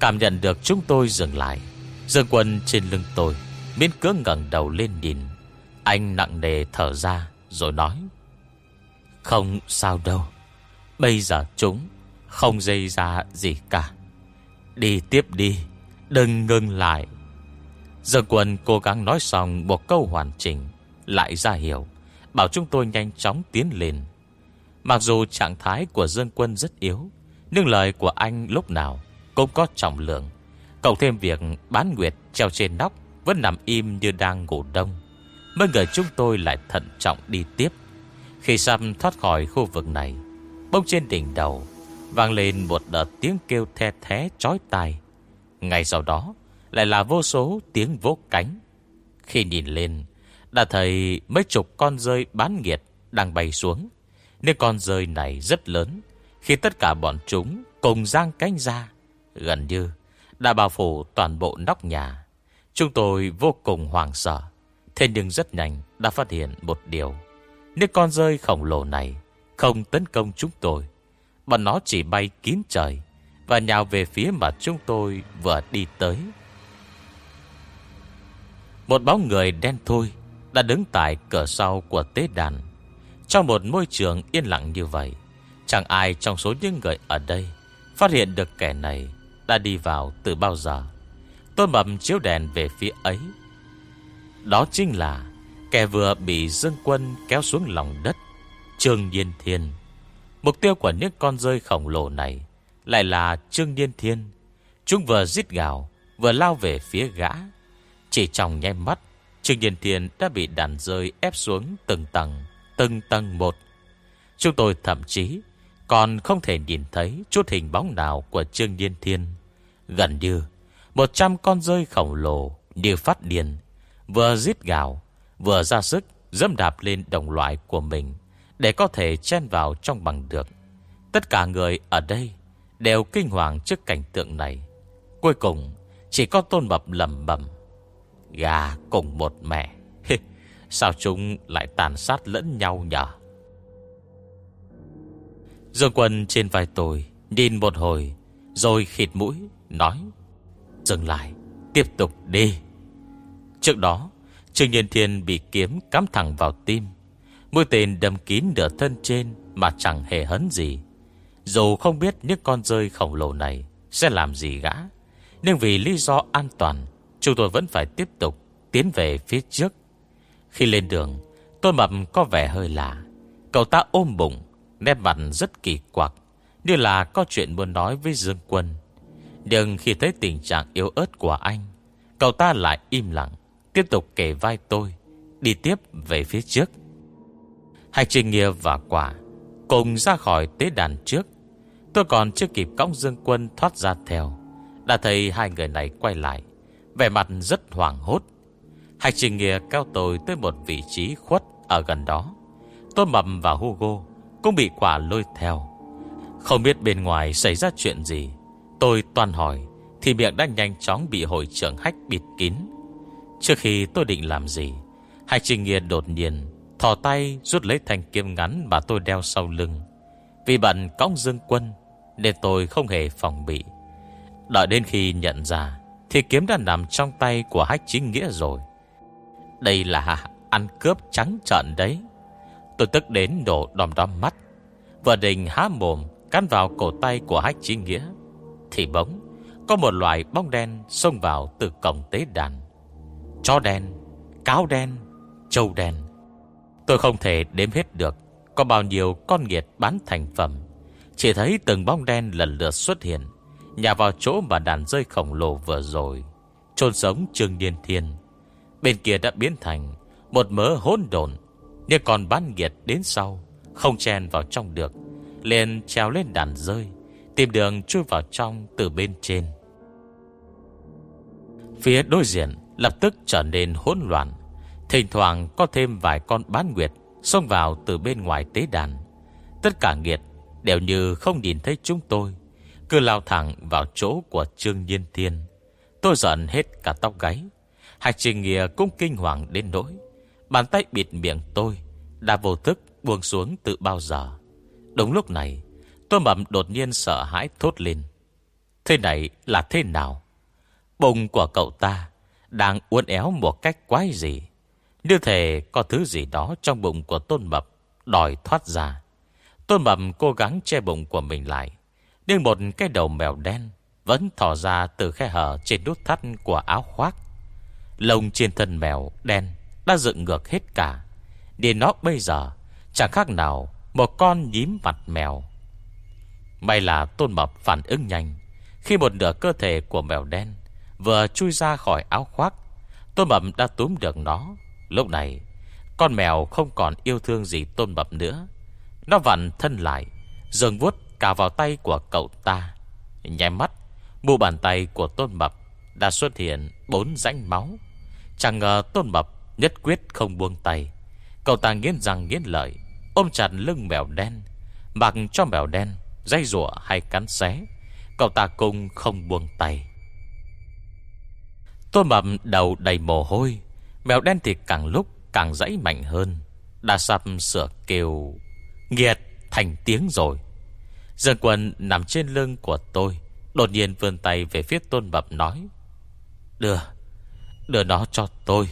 Cảm nhận được chúng tôi dừng lại, Dương quân trên lưng tôi Miễn cưỡng ngẩng đầu lên nhìn. Anh nặng nề thở ra rồi nói. Không sao đâu. Bây giờ chúng Không dây ra gì cả. Đi tiếp đi, Đừng ngừng lại. Dương quân cố gắng nói xong Một câu hoàn chỉnh, Lại ra hiểu Bảo chúng tôi nhanh chóng tiến lên. Mặc dù trạng thái của Dương Quân rất yếu, Nhưng lời của anh lúc nào Cũng có trọng lượng. Cộng thêm việc bán nguyệt treo trên nóc Vẫn nằm im như đang ngủ đông. Mấy người chúng tôi lại thận trọng đi tiếp. Khi Sam thoát khỏi khu vực này, Bông trên đỉnh đầu Vang lên một đợt tiếng kêu the thế chói tai. Ngay sau đó Lại là vô số tiếng vỗ cánh. Khi nhìn lên, Đã thấy mấy chục con rơi bán nghiệt Đang bay xuống. Nên con rơi này rất lớn, Khi tất cả bọn chúng cùng giang cánh ra, Gần như Đã bao phủ toàn bộ nóc nhà. Chúng tôi vô cùng hoàng sợ, Thế nhưng rất nhanh đã phát hiện một điều. Nếu con rơi khổng lồ này, Không tấn công chúng tôi, Bọn nó chỉ bay kín trời Và nhào về phía mà chúng tôi vừa đi tới. Một bóng người đen thui Đã đứng tại cửa sau của tế đàn. Trong một môi trường yên lặng như vậy, Chẳng ai trong số những người ở đây Phát hiện được kẻ này Đã đi vào từ bao giờ. Tôi mầm chiếu đèn về phía ấy. Đó chính là Kẻ vừa bị Dương Quân kéo xuống lòng đất, Trương Nhiên Thiên. Mục tiêu của những con rơi khổng lồ này Lại là Trương Nhiên Thiên. Chúng vừa giết gào, Vừa lao về phía gã. Chỉ trong nháy mắt, Trương Nhiên Thiên đã bị đàn rơi ép xuống từng tầng Từng tầng một. Chúng tôi thậm chí Còn không thể nhìn thấy chút hình bóng nào Của Trương Nhiên Thiên. Gần như Một trăm con rơi khổng lồ Như phát điên, Vừa giết gào Vừa ra sức dâm đạp lên đồng loại của mình để có thể chen vào trong bằng được. Tất cả người ở đây Đều kinh hoàng trước cảnh tượng này. Cuối cùng, Chỉ có tôn mập lầm bầm Gà cùng một mẹ. Sao chúng lại tàn sát lẫn nhau nhở? Dương quân trên vai tôi Nhìn một hồi, Rồi khịt mũi, Nói, Dừng lại, Tiếp tục đi. Trước đó Trương Nhân Thiên bị kiếm cắm thẳng vào tim. Mũi tên đâm kín nửa thân trên Mà chẳng hề hấn gì. Dù không biết những con rơi khổng lồ này Sẽ làm gì gã, Nhưng vì lý do an toàn, Chúng tôi vẫn phải tiếp tục Tiến về phía trước. Khi lên đường, Tôi mập có vẻ hơi lạ. Cậu ta ôm bụng, Nét mặt rất kỳ quặc, Như là có chuyện muốn nói với Dương Quân. Nhưng khi thấy tình trạng yếu ớt của anh, Cậu ta lại im lặng. Tiếp tục kể vai tôi, Đi tiếp về phía trước. Hạch trình Nghia và quả Cùng ra khỏi tế đàn trước. Tôi còn chưa kịp cõng dương quân thoát ra theo, Đã thấy hai người này quay lại, Vẻ mặt rất hoảng hốt. Hạch trình Nghia cao tôi tới một vị trí khuất Ở gần đó. Tôi mầm và Hugo Cũng bị quả lôi theo. Không biết bên ngoài xảy ra chuyện gì, Tôi toàn hỏi Thì miệng đã nhanh chóng bị hội trưởng hách bịt kín. Trước khi tôi định làm gì, Hai trình nghĩa đột nhiên Thỏ tay rút lấy thanh kiếm ngắn Mà tôi đeo sau lưng. Vì bận cõng dương quân, Nên tôi không hề phòng bị. Đợi đến khi nhận ra, Thì kiếm đã nằm trong tay của hách chính nghĩa rồi. Đây là ăn cướp trắng trợn đấy. Tôi tức đến đổ đom đom mắt. Vừa định há mồm Cắn vào cổ tay của hách chính nghĩa, Thì bỗng Có một loại bóng đen xông vào từ cổng tế đàn. Chó đen, Cáo đen, Trâu đen. Tôi không thể đếm hết được Có bao nhiêu con nghiệt bán thành phẩm. Chỉ thấy từng bóng đen lần lượt xuất hiện Nhà vào chỗ mà đàn rơi khổng lồ vừa rồi, chôn sống Trương Niên Thiên. Bên kia đã biến thành Một mớ hỗn độn, Nhưng còn bán nghiệt đến sau, Không chen vào trong được, liền treo lên đàn rơi, Tìm đường chui vào trong từ bên trên. Phía đối diện lập tức trở nên hỗn loạn. Thỉnh thoảng có thêm vài con bán nguyệt Xông vào từ bên ngoài tế đàn. Tất cả nghiệt đều như không nhìn thấy chúng tôi, Cứ lao thẳng vào chỗ của Trương Nhiên Thiên. Tôi giận hết cả tóc gáy Hạch trình nghĩa cũng kinh hoàng đến nỗi, Bàn tay bịt miệng tôi Đã vô thức buông xuống từ bao giờ. Đúng lúc này, Tôi mầm đột nhiên sợ hãi thốt lên, Thế này là thế nào? Bụng của cậu ta đang uốn éo một cách quái gì như thể có thứ gì đó trong bụng của Tôn Mập đòi thoát ra. Tôn Mập cố gắng che bụng của mình lại. Nhưng một cái đầu mèo đen vẫn thỏ ra từ khe hở trên nút thắt của áo khoác. Lông trên thân mèo đen đã dựng ngược hết cả. Để nó bây giờ, chẳng khác nào Một con nhím mặt mèo May là Tôn Mập phản ứng nhanh Khi một nửa cơ thể của mèo đen Vừa chui ra khỏi áo khoác. Tôn Mập đã túm được nó. Lúc này, Con mèo không còn yêu thương gì Tôn Mập nữa. Nó vặn thân lại Dường vuốt cả vào tay của cậu ta. Nháy mắt, Mu bàn tay của Tôn Mập Đã xuất hiện bốn rãnh máu. Chẳng ngờ Tôn Mập nhất quyết không buông tay. Cậu ta nghiến răng nghiến lợi, Ôm chặt lưng mèo đen, Mặc cho mèo đen Dây rủa hay cắn xé. Cậu ta cùng không buông tay. Tôn Mập đầu đầy mồ hôi, Mèo đen thì càng lúc càng dãy mạnh hơn. Đã sắp sửa kêu, Nghiệt, thành tiếng rồi. Dương quân nằm trên lưng của tôi, Đột nhiên vươn tay về phía tôn mập nói, Đưa Đưa nó cho tôi.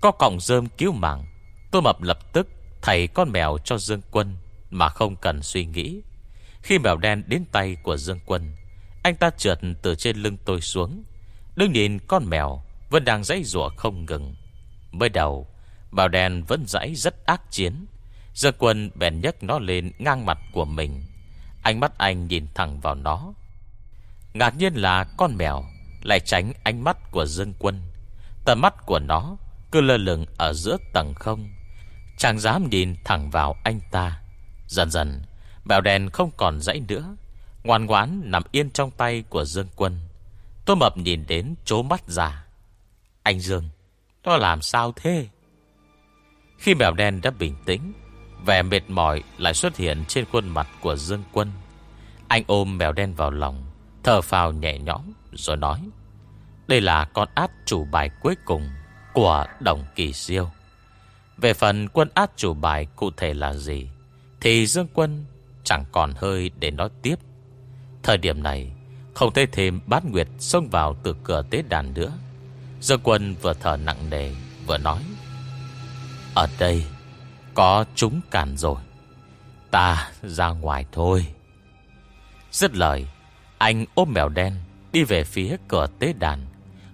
Có cọng rơm cứu mạng, Tôn mập lập tức thầy con mèo cho Dương quân Mà không cần suy nghĩ. Khi mèo đen đến tay của Dương quân, Anh ta trượt từ trên lưng tôi xuống Đứng nhìn con mèo Vẫn đang dãy rủa không ngừng. Mới đầu, Bảo đen vẫn dãy rất ác chiến. Giờ quân bèn nhấc nó lên ngang mặt của mình. Ánh mắt anh nhìn thẳng vào nó. Ngạc nhiên là con mèo Lại tránh ánh mắt của dân quân. Tầm mắt của nó Cứ lơ lửng ở giữa tầng không. Chẳng dám nhìn thẳng vào anh ta. Dần dần Bèo đen không còn dãy nữa. Ngoan ngoãn nằm yên trong tay của Dương quân. Tôi mập nhìn đến chố mắt ra Anh Dương, Nó làm sao thế? Khi mèo đen đã bình tĩnh, Vẻ mệt mỏi lại xuất hiện trên khuôn mặt của Dương Quân. Anh ôm mèo đen vào lòng, Thở phào nhẹ nhõm Rồi nói, Đây là con át chủ bài cuối cùng Của đồng kỳ siêu Về phần quân át chủ bài cụ thể là gì Thì Dương Quân Chẳng còn hơi để nói tiếp. Thời điểm này không thể thêm bát nguyệt xông vào từ cửa tế đàn nữa. Dương Quân vừa thở nặng nề, Vừa nói, Ở đây có chúng cản rồi. Ta ra ngoài thôi. Dứt lời, Anh ôm mèo đen Đi về phía cửa tế đàn.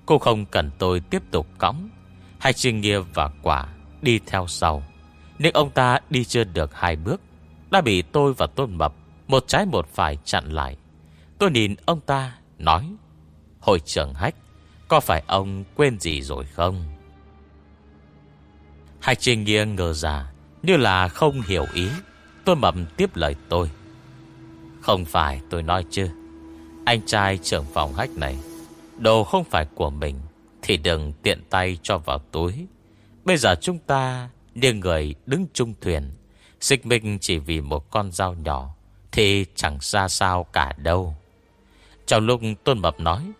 Cô không cần tôi tiếp tục cõng, Hai trình nghĩa và quả Đi theo sau. Nhưng ông ta đi chưa được hai bước, Đã bị tôi và Tôn Mập Một trái một phải chặn lại. Tôi nhìn ông ta, nói, Hội trưởng hách, Có phải ông quên gì rồi không? Hai trình nghiêng ngờ ra, như là không hiểu ý. Tôi mầm tiếp lời tôi. Không phải tôi nói chứ. Anh trai trưởng phòng hách này, Đồ không phải của mình Thì đừng tiện tay cho vào túi. Bây giờ chúng ta Điên người đứng chung thuyền, Xích minh chỉ vì một con dao nhỏ Thì chẳng xa sao cả đâu. Trong lúc Tôn Mập nói,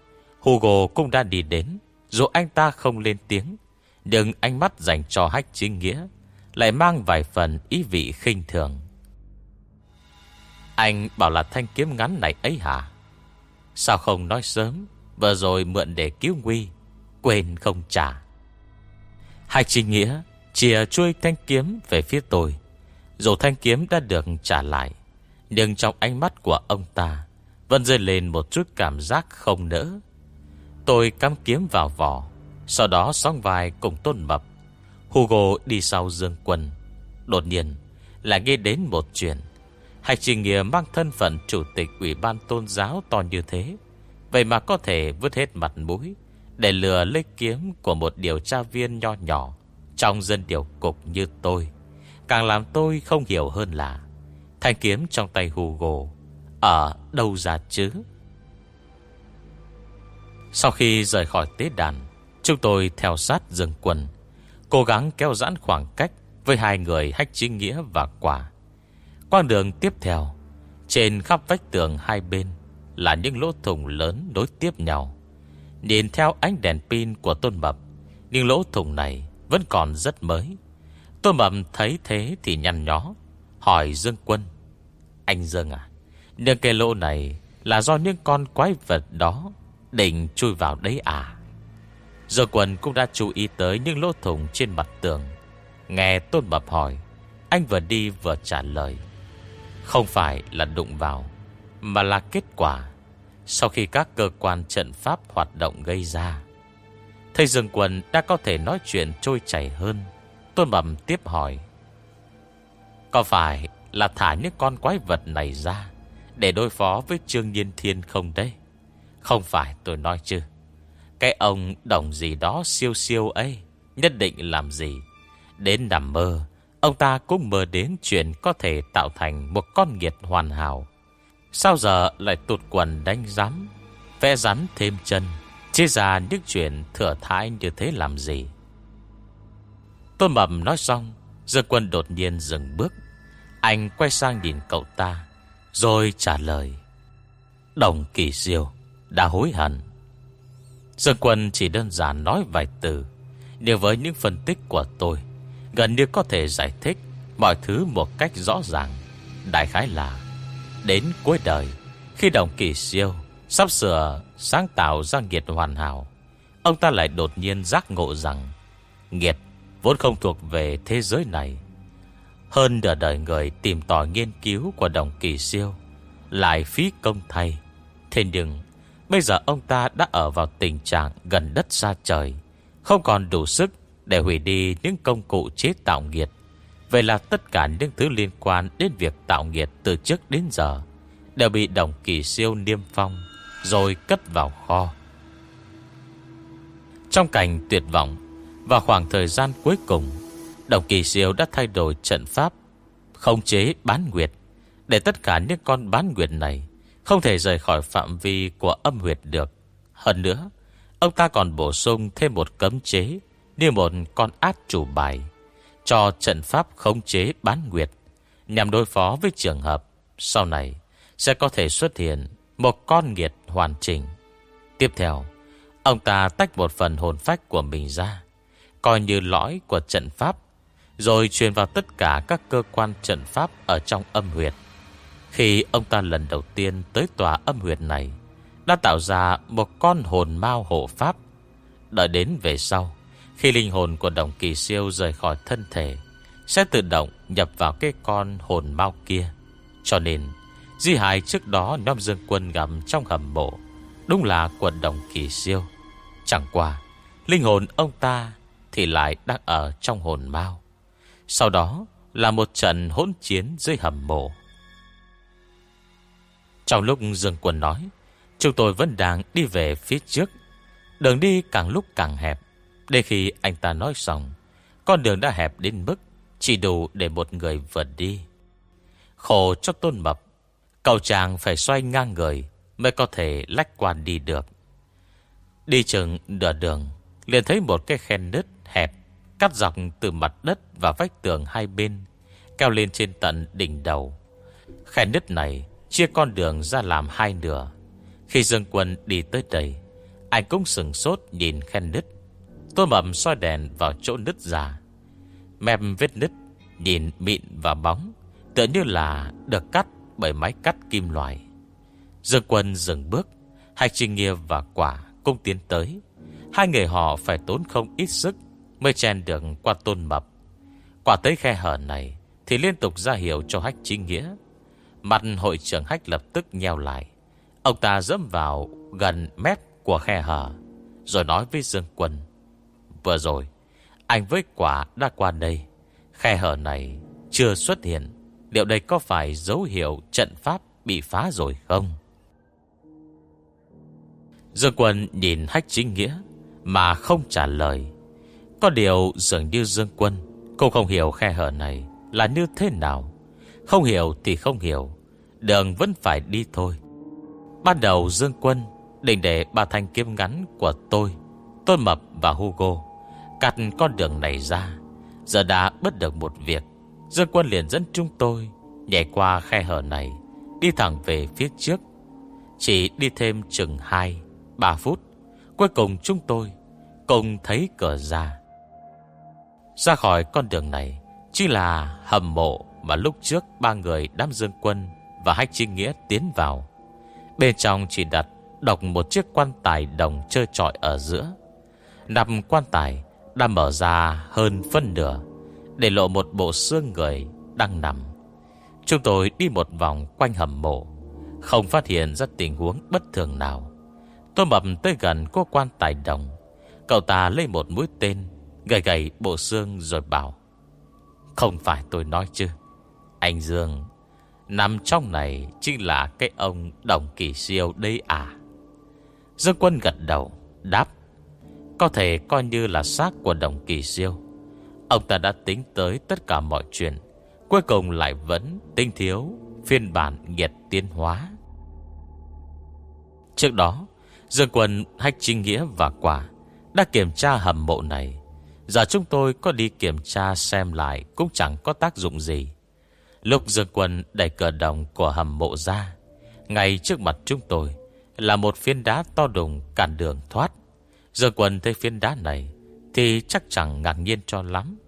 Hugo cũng đã đi đến, Dù anh ta không lên tiếng, Nhưng ánh mắt dành cho hách chính nghĩa lại mang vài phần ý vị khinh thường. Anh bảo là thanh kiếm ngắn này ấy hả? Sao không nói sớm, Vừa rồi mượn để cứu nguy, Quên không trả? Hai chính nghĩa Chìa chui thanh kiếm về phía tôi. Dù thanh kiếm đã được trả lại, Nhưng trong ánh mắt của ông ta vẫn rơi lên một chút cảm giác không nỡ. Tôi cắm kiếm vào vỏ, Sau đó song vai cùng tôn mập. Hugo đi sau Dương Quân Đột nhiên, lại nghe đến một chuyện. Hạch Trình Nghĩa mang thân phận Chủ tịch Ủy ban Tôn giáo to như thế. Vậy mà có thể vứt hết mặt mũi, Để lừa lấy kiếm của một điều tra viên nho nhỏ Trong dân điều cục như tôi. Càng làm tôi không hiểu hơn là Thanh kiếm trong tay Hugo ở đâu ra chứ? Sau khi rời khỏi tế đàn, Chúng tôi theo sát Dương Quân Cố gắng kéo giãn khoảng cách Với hai người hách chí nghĩa và quả. Quang đường tiếp theo, Trên khắp vách tường hai bên Là những lỗ thủng lớn đối tiếp nhau. Nhìn theo ánh đèn pin của Tôn Mập, Nhưng lỗ thủng này Vẫn còn rất mới. Tôn Mập thấy thế thì nhăn nhó, Hỏi Dương Quân, Anh Dương à? Những cái lỗ này Là do những con quái vật đó Định chui vào đấy à? Giờ quần cũng đã chú ý tới những lỗ thủng trên mặt tường. Nghe Tôn Mập hỏi, Anh vừa đi vừa trả lời. Không phải là đụng vào, Mà là kết quả. Sau khi các cơ quan trận pháp hoạt động gây ra, Thầy Dương Quân đã có thể nói chuyện trôi chảy hơn. Tôn Mập tiếp hỏi, Có phải là thả những con quái vật này ra? Để đối phó với Trương Nhiên Thiên không đây Không phải tôi nói chứ. Cái ông đồng gì đó siêu siêu ấy, Nhất định làm gì? Đến nằm mơ, Ông ta cũng mơ đến chuyện có thể tạo thành một con nghiệt hoàn hảo. Sao giờ lại tụt quần đánh rắm, Vẽ rắn thêm chân, Chia ra những chuyện thừa thái như thế làm gì? Tôn Mầm nói xong Dương quân đột nhiên dừng bước. Anh quay sang nhìn cậu ta. Rồi trả lời, Đồng kỳ siêu Đã hối hận. Dương quân chỉ đơn giản nói vài từ, Nhưng với những phân tích của tôi, Gần như có thể giải thích Mọi thứ một cách rõ ràng. Đại khái là, Đến cuối đời, Khi đồng kỳ siêu Sắp sửa sáng tạo ra nghiệt hoàn hảo, Ông ta lại đột nhiên giác ngộ rằng Nghiệt vốn không thuộc về thế giới này hơn nửa đời người tìm tòi nghiên cứu của đồng kỳ siêu, Lại phí công thay. Thế nhưng, Bây giờ ông ta đã ở vào tình trạng gần đất xa trời, Không còn đủ sức để hủy đi những công cụ chế tạo nghiệt. Vậy là tất cả những thứ liên quan đến việc tạo nghiệt từ trước đến giờ Đều bị đồng kỳ siêu niêm phong Rồi cất vào kho. Trong cảnh tuyệt vọng Và khoảng thời gian cuối cùng Đồng kỳ siêu đã thay đổi trận pháp Không chế bán nguyệt Để tất cả những con bán nguyệt này Không thể rời khỏi phạm vi của âm huyệt được Hơn nữa Ông ta còn bổ sung thêm một cấm chế Như một con át chủ bài Cho trận pháp khống chế bán nguyệt Nhằm đối phó với trường hợp Sau này sẽ có thể xuất hiện một con nghiệt hoàn chỉnh. Tiếp theo, ông ta tách một phần hồn phách của mình ra, coi như lõi của trận pháp, rồi truyền vào tất cả các cơ quan trận pháp ở trong âm huyệt. Khi ông ta lần đầu tiên tới tòa âm huyệt này, đã tạo ra một con hồn mau hộ pháp. Đợi đến về sau, khi linh hồn của đồng kỳ siêu rời khỏi thân thể, sẽ tự động nhập vào cái con hồn mau kia. Cho nên, Di hài trước đó nhóm Dương quân gầm trong hầm mộ Đúng là quần đồng kỳ siêu Chẳng qua Linh hồn ông ta Thì lại đang ở trong hồn mau sau đó là một trận hỗn chiến dưới hầm mộ. Trong lúc Dương Quân nói, Chúng tôi vẫn đang đi về phía trước. Đường đi càng lúc càng hẹp. Để khi anh ta nói xong, Con đường đã hẹp đến mức Chỉ đủ để một người vượt đi. Khổ cho tôn mập, Cậu chàng phải xoay ngang người Mới có thể lách qua đi được. Đi chừng nửa đường, liền thấy một cái khen nứt hẹp Cắt dọc từ mặt đất Và vách tường hai bên Kéo lên trên tận đỉnh đầu khe nứt này Chia con đường ra làm hai nửa Khi Dương Quân đi tới đây Anh cũng sừng sốt nhìn khe nứt Tôi mầm soi đèn vào chỗ nứt ra mềm vết nứt Nhìn mịn và bóng Tựa như là được cắt bởi máy cắt kim loại. Dương quân dừng bước, hai trinh nghĩa và quả cũng tiến tới. Hai người họ phải tốn không ít sức mới chen được qua tôn mập. Quả tới khe hở này thì liên tục ra hiệu cho hách chính nghĩa. Mặt hội trưởng hách lập tức nheo lại. Ông ta dẫm vào gần mép của khe hở, rồi nói với Dương Quân. Vừa rồi, anh với quả đã qua đây. Khe hở này chưa xuất hiện. Liệu đây có phải dấu hiệu trận pháp bị phá rồi không? Dương Quân nhìn Hách Chính Nghĩa mà không trả lời. Có điều dường như Dương Quân cũng không hiểu khe hở này là như thế nào. Không hiểu thì không hiểu. Đường vẫn phải đi thôi. Ban đầu Dương Quân định để ba thanh kiếm ngắn của tôi, Tôn Mập và Hugo cắt con đường này ra. Giờ đã bất được một việc. Dương quân liền dẫn chúng tôi Nhảy qua khe hở này Đi thẳng về phía trước Chỉ đi thêm chừng 2 3 phút Cuối cùng chúng tôi Cùng thấy cửa ra ra khỏi con đường này Chỉ là hầm mộ Mà lúc trước ba người đám dương quân Và hách trinh nghĩa tiến vào Bên trong chỉ đặt Đọc một chiếc quan tài đồng chơi trọi ở giữa Nằm quan tài Đã mở ra hơn phân nửa để lộ một bộ xương người đang nằm. Chúng tôi đi một vòng quanh hầm mộ, không phát hiện ra tình huống bất thường nào. Tôi mập tới gần cô quan tài đồng. Cậu ta lấy một mũi tên, gầy gầy bộ xương rồi bảo. Không phải tôi nói chứ. Anh Dương, Nằm trong này chính là cái ông Đồng Kỳ Siêu đây à Dương Quân gật đầu, Đáp, Có thể coi như là xác của Đồng Kỳ Siêu Ông ta đã tính tới tất cả mọi chuyện, Cuối cùng lại vẫn tinh thiếu Phiên bản nghiệt tiến hóa Trước đó, Dương Quân, hách trinh nghĩa và quả Đã kiểm tra hầm mộ này Giờ chúng tôi có đi kiểm tra xem lại Cũng chẳng có tác dụng gì. Lúc Dương Quân đẩy cờ đồng của hầm mộ ra. Ngay trước mặt chúng tôi Là một phiến đá to đùng cản đường thoát. Dương Quân thấy phiến đá này Thì chắc chẳng ngạc nhiên cho lắm.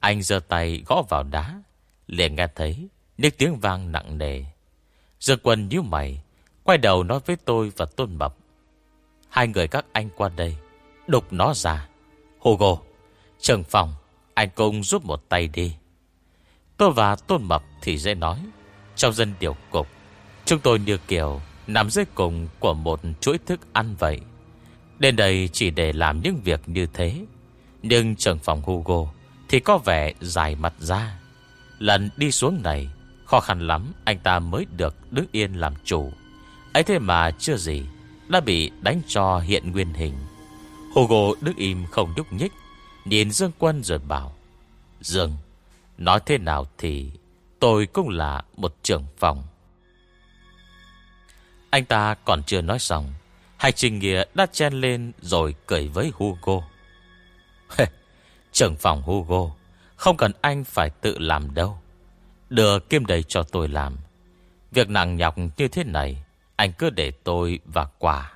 Anh giơ tay gõ vào đá, liền nghe thấy Những tiếng vang nặng nề. Dương Quân như mày, Quay đầu nói với tôi và Tôn Mập, Hai người các anh qua đây, Đục nó ra. Hugo Trường phòng, Anh cũng giúp một tay đi. Tôi và Tôn Mập thì dễ nói. Trong dân điều cục, Chúng tôi như kiểu Nằm dưới cùng của một chuỗi thức ăn vậy. Đến đây chỉ để làm những việc như thế. Nhưng trưởng phòng Hugo Thì có vẻ dài mặt ra. Lần đi xuống này, Khó khăn lắm anh ta mới được đứng yên làm chủ. Ấy thế mà chưa gì, Đã bị đánh cho hiện nguyên hình. Hugo đứng im không nhúc nhích. Nhìn Dương Quân rồi bảo, Dương, Nói thế nào thì Tôi cũng là một trưởng phòng. Anh ta còn chưa nói xong Hành trình nghĩa đã chen lên Rồi cười với Hugo. Trưởng phòng Hugo, Không cần anh phải tự làm đâu. Đưa kim đầy cho tôi làm. Việc nặng nhọc như thế này, Anh cứ để tôi và quả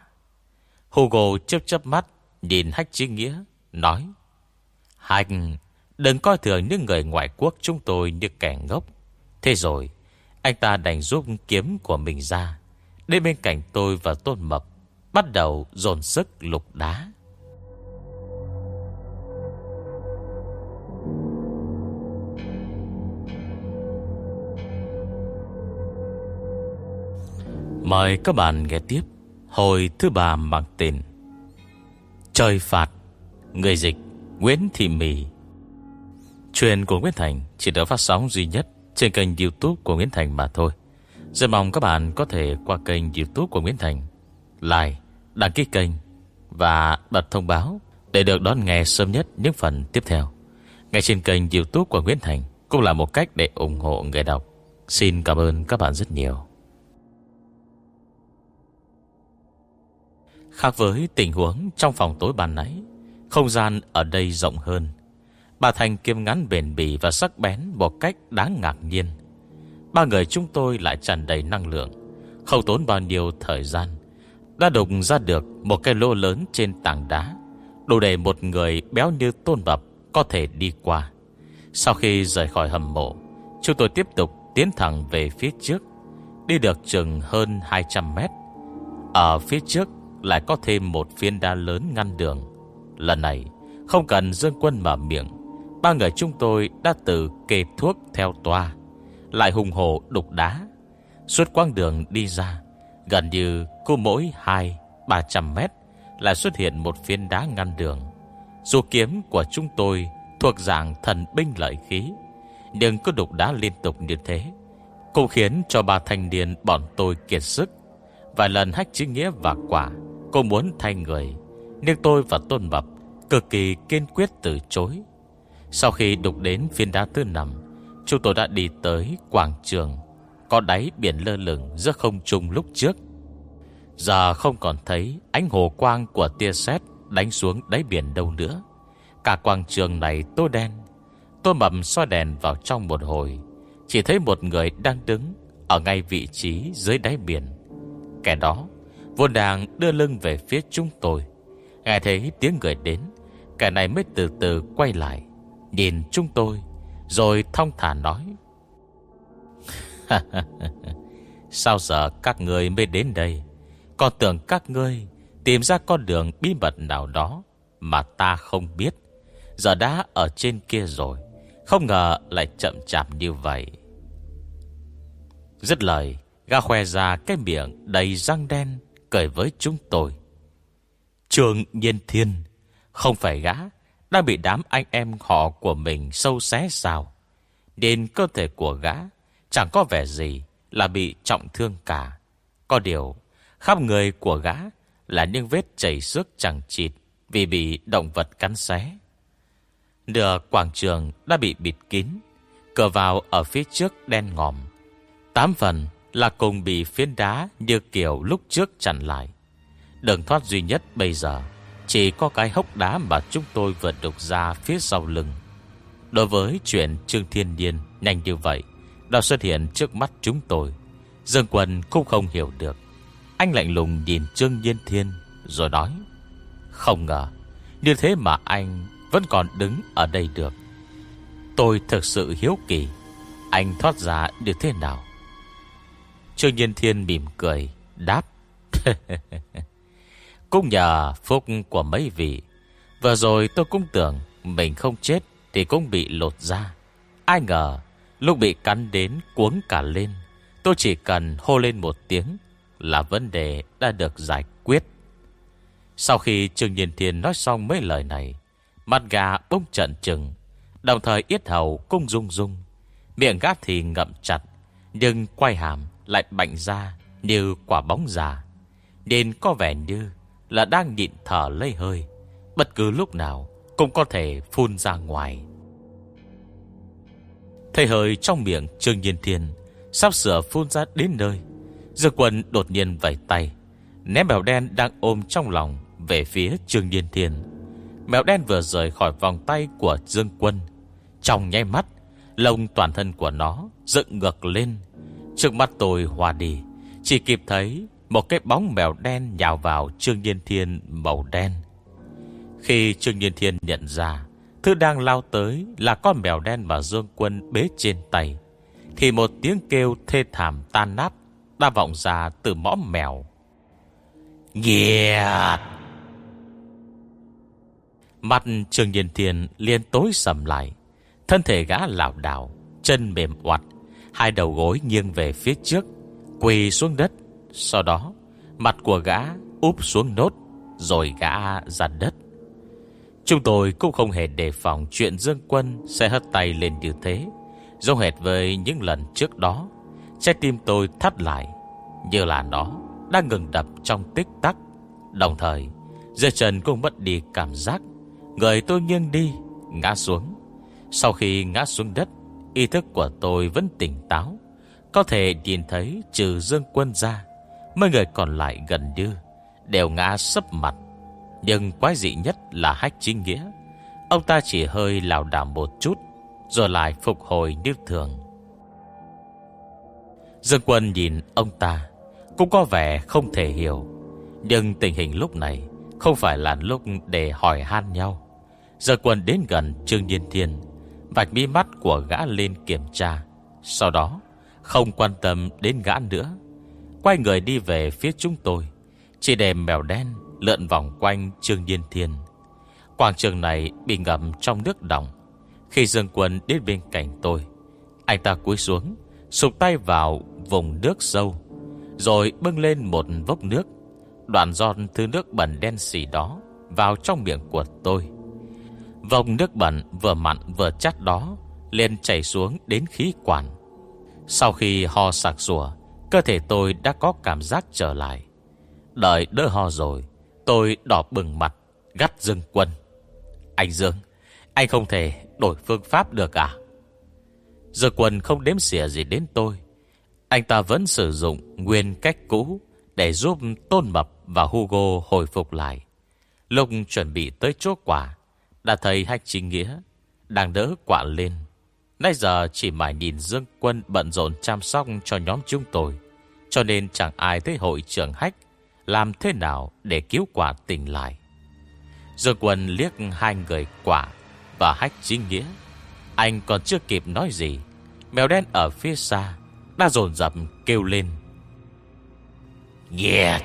Hugo chớp chớp mắt, Nhìn Hách Chí Nghĩa Nói Hành, Đừng coi thường những người ngoại quốc chúng tôi như kẻ ngốc. Thế rồi, Anh ta đành giúp kiếm của mình ra. Đến bên cạnh tôi và Tôn Mập, Bắt đầu dồn sức lục đá. Mời các bạn nghe tiếp Hồi thứ ba mang tên Trời phạt, Người dịch. Nguyễn Thị Mì Truyền của Nguyễn Thành chỉ được phát sóng duy nhất trên kênh youtube của Nguyễn Thành mà thôi. Rất mong các bạn có thể qua kênh youtube của Nguyễn Thành, like, đăng ký kênh và bật thông báo để được đón nghe sớm nhất những phần tiếp theo. Ngay trên kênh youtube của Nguyễn Thành cũng là một cách để ủng hộ người đọc. Xin cảm ơn các bạn rất nhiều. Khác với tình huống trong phòng tối ban nãy, không gian ở đây rộng hơn. Bà Thành kiếm ngắn bền bỉ và sắc bén một cách đáng ngạc nhiên. Ba người chúng tôi lại tràn đầy năng lượng, không tốn bao nhiêu thời gian. Đã đục ra được một cái lô lớn trên tảng đá, đủ để một người béo như tôn bập có thể đi qua. Sau khi rời khỏi hầm mộ, chúng tôi tiếp tục tiến thẳng về phía trước, đi được chừng hơn 200 mét. Ở phía trước lại có thêm một phiến đá lớn ngăn đường. Lần này, không cần Dương Quân mở miệng, ba người chúng tôi đã tự kê thuốc theo toa, lại hùng hồ đục đá. Suốt quãng đường đi ra, gần như cứ mỗi 2-300 mét là xuất hiện một phiến đá ngăn đường. Dù kiếm của chúng tôi thuộc dạng thần binh lợi khí, nhưng cứ đục đá liên tục như thế, cũng khiến cho ba thanh niên bọn tôi kiệt sức. Vài lần hách chính nghĩa và quả, cô muốn thay người, nhưng tôi và Tôn Mập cực kỳ kiên quyết từ chối. Sau khi đục đến phiên đá thứ nằm, chúng tôi đã đi tới quảng trường, có đáy biển lơ lửng giữa không trung lúc trước. Giờ không còn thấy ánh hồ quang của tia sét đánh xuống đáy biển đâu nữa. Cả quảng trường này tối đen. Tôi mầm soi đèn vào trong một hồi, chỉ thấy một người đang đứng ở ngay vị trí dưới đáy biển. Kẻ đó vốn đang đưa lưng về phía chúng tôi. Nghe thấy tiếng người đến, Kẻ này mới từ từ quay lại, Nhìn chúng tôi, Rồi thong thả nói. Sao giờ các người mới đến đây? Còn tưởng các ngươi Tìm ra con đường bí mật nào đó Mà ta không biết. Giờ đã ở trên kia rồi, Không ngờ lại chậm chạp như vậy. Dứt lời Gà khoe ra cái miệng đầy răng đen, Cười với chúng tôi. Trường Nhiên Thiên không phải gã, Đã bị đám anh em họ của mình sâu xé sao? Nên cơ thể của gã Chẳng có vẻ gì là bị trọng thương cả. Có điều, Khắp người của gã Là những vết chảy xước chẳng chịt Vì bị động vật cắn xé. Nửa quảng trường đã bị bịt kín, Cửa vào ở phía trước đen ngòm. Tám phần là cùng bị phiến đá Như kiểu lúc trước chặn lại. Đường thoát duy nhất bây giờ chỉ có cái hốc đá mà chúng tôi vừa đục ra phía sau lưng. Đối với chuyện Trương Thiên Điên Nhanh như vậy, Đã xuất hiện trước mắt chúng tôi. Dương Quân cũng không hiểu được. Anh lạnh lùng nhìn Trương Nhiên Thiên, Rồi nói, Không ngờ, Như thế mà anh vẫn còn đứng ở đây được. Tôi thực sự hiếu kỳ, Anh thoát ra được thế nào? Trương Nhiên Thiên mỉm cười, Đáp Cũng nhờ phúc của mấy vị. Vừa rồi tôi cũng tưởng Mình không chết Thì cũng bị lột ra Ai ngờ, Lúc bị cắn đến cuống cả lên, Tôi chỉ cần hô lên một tiếng Là vấn đề đã được giải quyết. Sau khi Trương Nhiên Thiên nói xong mấy lời này, Mặt gà bông trận trừng, Đồng thời yết hầu cung rung rung. Miệng gác thì ngậm chặt, Nhưng quay hàm lại bạnh ra Như quả bóng già. Nên có vẻ như là đang nhịn thở lấy hơi, Bất cứ lúc nào Cũng có thể phun ra ngoài. Thầy hơi trong miệng Trương Nhiên Thiên Sắp sửa phun ra đến nơi Dương quân đột nhiên vẩy tay, Ném mèo đen đang ôm trong lòng Về phía Trương Nhiên Thiên. Mèo đen vừa rời khỏi vòng tay của Dương quân, Trong nháy mắt, Lông toàn thân của nó dựng ngược lên, Trước mắt tôi hòa đi, Chỉ kịp thấy một cái bóng mèo đen nhào vào Trương Nhiên Thiên màu đen. Khi Trương Nhiên Thiên nhận ra Thứ đang lao tới là con mèo đen mà Dương Quân bế trên tay, Thì một tiếng kêu thê thảm tan nát Đã vọng ra từ mõm mèo. Nghiệt Mặt Trương Nhiên Thiên liền tối sầm lại, Thân thể gã lảo đảo, Chân mềm oặt, Hai đầu gối nghiêng về phía trước, Quỳ xuống đất sau đó, Mặt của gã úp xuống nốt, Rồi gã ra đất. Chúng tôi cũng không hề đề phòng Chuyện Dương Quân sẽ hất tay lên như thế. Giống hệt với những lần trước đó, Trái tim tôi thắt lại, Như là nó Đang ngừng đập trong tích tắc. Đồng thời, Dưới chân cũng mất đi cảm giác. Người tôi nghiêng đi, Ngã xuống. Sau khi ngã xuống đất, Ý thức của tôi vẫn tỉnh táo. Có thể nhìn thấy trừ Dương Quân ra Mấy người còn lại gần như Đều ngã sấp mặt. Nhưng quái dị nhất là hách chính nghĩa. Ông ta chỉ hơi lào đảo một chút, Rồi lại phục hồi như thường. Dương Quân nhìn ông ta, Cũng có vẻ không thể hiểu. Nhưng tình hình lúc này Không phải là lúc để hỏi han nhau. Dương Quân đến gần Trương Nhiên Thiên, Vạch mi mắt của gã lên kiểm tra. Sau đó, Không quan tâm đến gã nữa. Quay người đi về phía chúng tôi. Chỉ để mèo đen lượn vòng quanh Trương Nhiên Thiên. Quảng trường này bị ngầm trong nước đỏng Khi Dương Quân đến bên cạnh tôi, Anh ta cúi xuống, Sụp tay vào vùng nước sâu, Rồi bưng lên một vốc nước, Đoạn giòn thứ nước bẩn đen xỉ đó Vào trong miệng của tôi. Vòng nước bẩn vừa mặn vừa chát đó, liền chảy xuống đến khí quản. Sau khi ho sạc sủa Cơ thể tôi đã có cảm giác trở lại. Đợi đỡ ho rồi, Tôi đỏ bừng mặt, Gắt Dương Quân. Anh Dương, Anh không thể đổi phương pháp được à? Dương Quân không đếm xỉa gì đến tôi. Anh ta vẫn sử dụng nguyên cách cũ Để giúp Tôn Mập và Hugo hồi phục lại. Lúc chuẩn bị tới chỗ quả, Đã thấy Hách Trinh Nghĩa Đang đỡ quả lên. Nãy giờ chỉ mãi nhìn Dương Quân bận rộn chăm sóc cho nhóm chúng tôi, Cho nên chẳng ai thấy hội trưởng Hách Làm thế nào để cứu quả tỉnh lại. Dương Quân liếc hai người quả Và Hách Chính Nghĩa. Anh còn chưa kịp nói gì, Mèo đen ở phía xa Đã dồn dập kêu lên. Nghiệt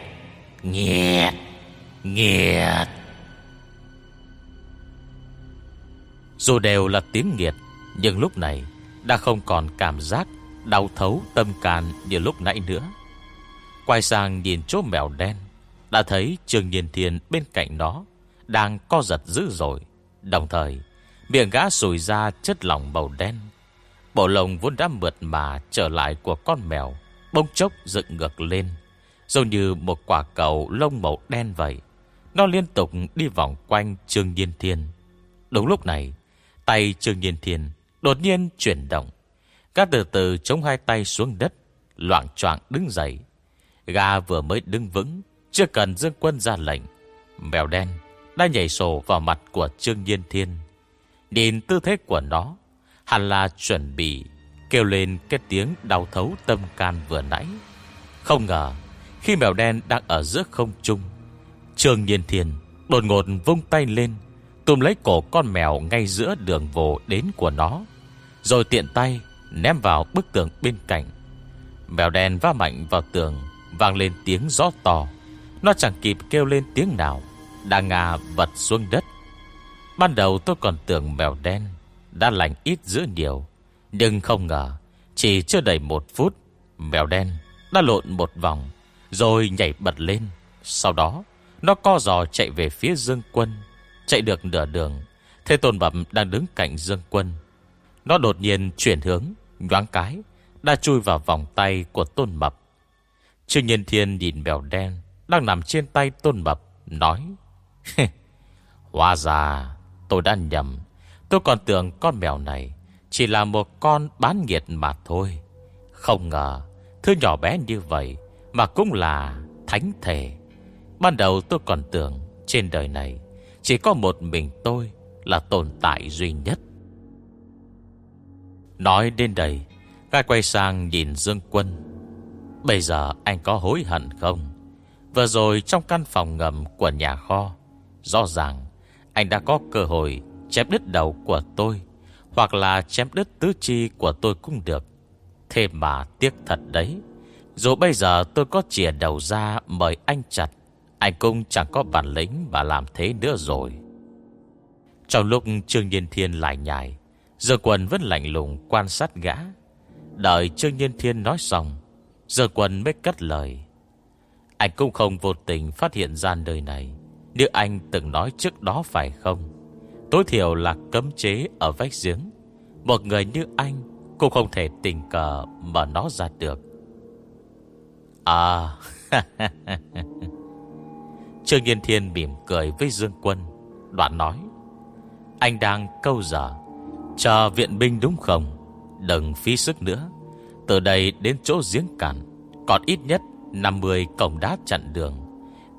Nghiệt Nghiệt. Dù đều là tiếng nghiệt nhưng lúc này, Đã không còn cảm giác Đau thấu tâm can như lúc nãy nữa. Quay sang nhìn chỗ mèo đen, Đã thấy Trương Nhiên Thiên bên cạnh nó Đang co giật dữ dội. Đồng thời, Miệng gã sùi ra chất lỏng màu đen. Bộ lồng vốn đã mượt mà trở lại của con mèo Bông chốc dựng ngược lên, Giống như một quả cầu lông màu đen vậy. Nó liên tục đi vòng quanh Trương Nhiên Thiên. Đúng lúc này, Tay Trương Nhiên Thiên Đột nhiên chuyển động. Gã từ từ chống hai tay xuống đất Loạn troạn đứng dậy. Gà vừa mới đứng vững, Chưa cần dương quân ra lệnh. Mèo đen đã nhảy sổ vào mặt của Trương Nhiên Thiên. Nhìn tư thế của nó, Hẳn là chuẩn bị Kêu lên cái tiếng đau thấu tâm can vừa nãy. Không ngờ, Khi mèo đen đang ở giữa không trung, Trương Nhiên Thiên Đột ngột vung tay lên Tùm lấy cổ con mèo ngay giữa đường vồ đến của nó, Rồi tiện tay Ném vào bức tường bên cạnh. Mèo đen va mạnh vào tường, Vang lên tiếng gió to. Nó chẳng kịp kêu lên tiếng nào, Đã ngà vật xuống đất. Ban đầu tôi còn tưởng mèo đen Đã lành ít giữa nhiều, Nhưng không ngờ, Chỉ chưa đầy một phút, Mèo đen đã lộn một vòng, Rồi nhảy bật lên. Sau đó, Nó co giò chạy về phía Dương Quân Chạy được nửa đường, Thế Tôn Bẩm đang đứng cạnh Dương Quân. Nó đột nhiên chuyển hướng, Nhoáng cái, Đã chui vào vòng tay của Tôn Mập Trương Nhân Thiên nhìn mèo đen Đang nằm trên tay Tôn Mập Nói Hóa ra tôi đã nhầm. Tôi còn tưởng con mèo này Chỉ là một con bán nghiệt mà thôi. Không ngờ, Thứ nhỏ bé như vậy Mà cũng là thánh thể. Ban đầu tôi còn tưởng Trên đời này chỉ có một mình tôi Là tồn tại duy nhất. Nói đến đây, Gai quay sang nhìn Dương Quân. Bây giờ anh có hối hận không? Vừa rồi trong căn phòng ngầm của nhà kho, Rõ ràng Anh đã có cơ hội Chém đứt đầu của tôi, Hoặc là chém đứt tứ chi của tôi cũng được. Thế mà tiếc thật đấy, Dù bây giờ tôi có chìa đầu ra Mời anh chặt anh cũng chẳng có bản lĩnh Mà làm thế nữa rồi. Trong lúc Trương Nhiên Thiên lại nhảy giờ quần vẫn lạnh lùng quan sát gã. Đợi Trương Nhiên Thiên nói xong giờ quần mới cất lời. Anh cũng không vô tình phát hiện ra nơi này, Như anh từng nói trước đó phải không? Tối thiểu là cấm chế ở vách giếng. Một người như anh Cũng không thể tình cờ mở nó ra được. À Trương Nhiên Thiên mỉm cười với Dương Quân, Đoạn nói, Anh đang câu giờ, Chờ viện binh đúng không? Đừng phí sức nữa. Từ đây đến chỗ giếng cản Còn ít nhất 50 cổng đá chặn đường.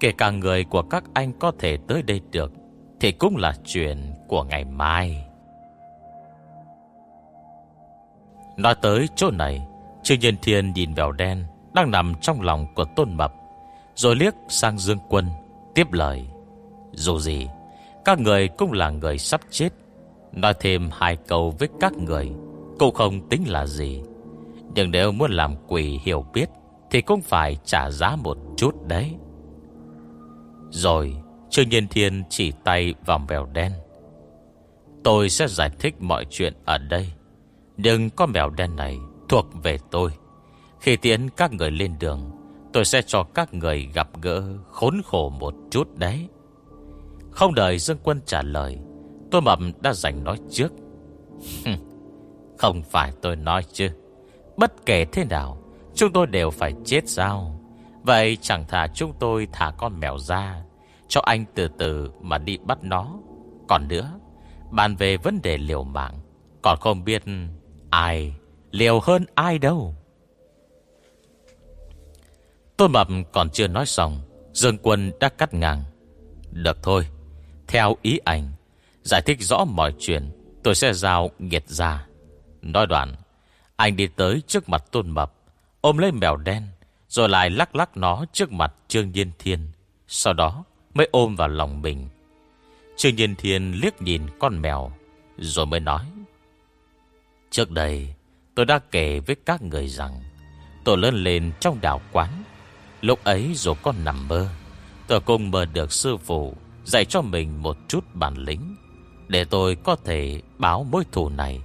Kể cả người của các anh có thể tới đây được, Thì cũng là chuyện của ngày mai. Nói tới chỗ này, Trương Nhân Thiên nhìn vào đen Đang nằm trong lòng của Tôn Mập, Rồi liếc sang Dương Quân. Tiếp lời. Dù gì, Các người cũng là người sắp chết. Nói thêm hai câu với các người Cũng không tính là gì. Nhưng nếu muốn làm quỷ hiểu biết, Thì cũng phải trả giá một chút đấy. Rồi, Trương Nhiên Thiên chỉ tay vào mèo đen. Tôi sẽ giải thích mọi chuyện ở đây, Nhưng con mèo đen này thuộc về tôi. Khi tiến các người lên đường Tôi sẽ cho các người gặp gỡ khốn khổ một chút đấy. Không đợi Dương Quân trả lời, Tôi mập đã giành nói trước. Không phải tôi nói chứ. Bất kể thế nào, Chúng tôi đều phải chết sao? Vậy chẳng thà chúng tôi thả con mèo ra, Cho anh từ từ mà đi bắt nó. Còn nữa, Bàn về vấn đề liều mạng, Còn không biết ai, liều hơn ai đâu. Tôi mập còn chưa nói xong, Dương quân đã cắt ngang. Được thôi, Theo ý anh, Giải thích rõ mọi chuyện, Tôi sẽ giao nghiệt ra. Nói đoạn, Anh đi tới trước mặt tôn mập, Ôm lấy mèo đen, Rồi lại lắc lắc nó trước mặt Trương Nhiên Thiên, Sau đó mới ôm vào lòng mình. Trương Nhiên Thiên liếc nhìn con mèo, Rồi mới nói, Trước đây, tôi đã kể với các người rằng, Tôi lớn lên trong đảo quán Lúc ấy rồi con nằm mơ Tôi cùng mơ được sư phụ Dạy cho mình một chút bản lĩnh để tôi có thể báo mối thù này.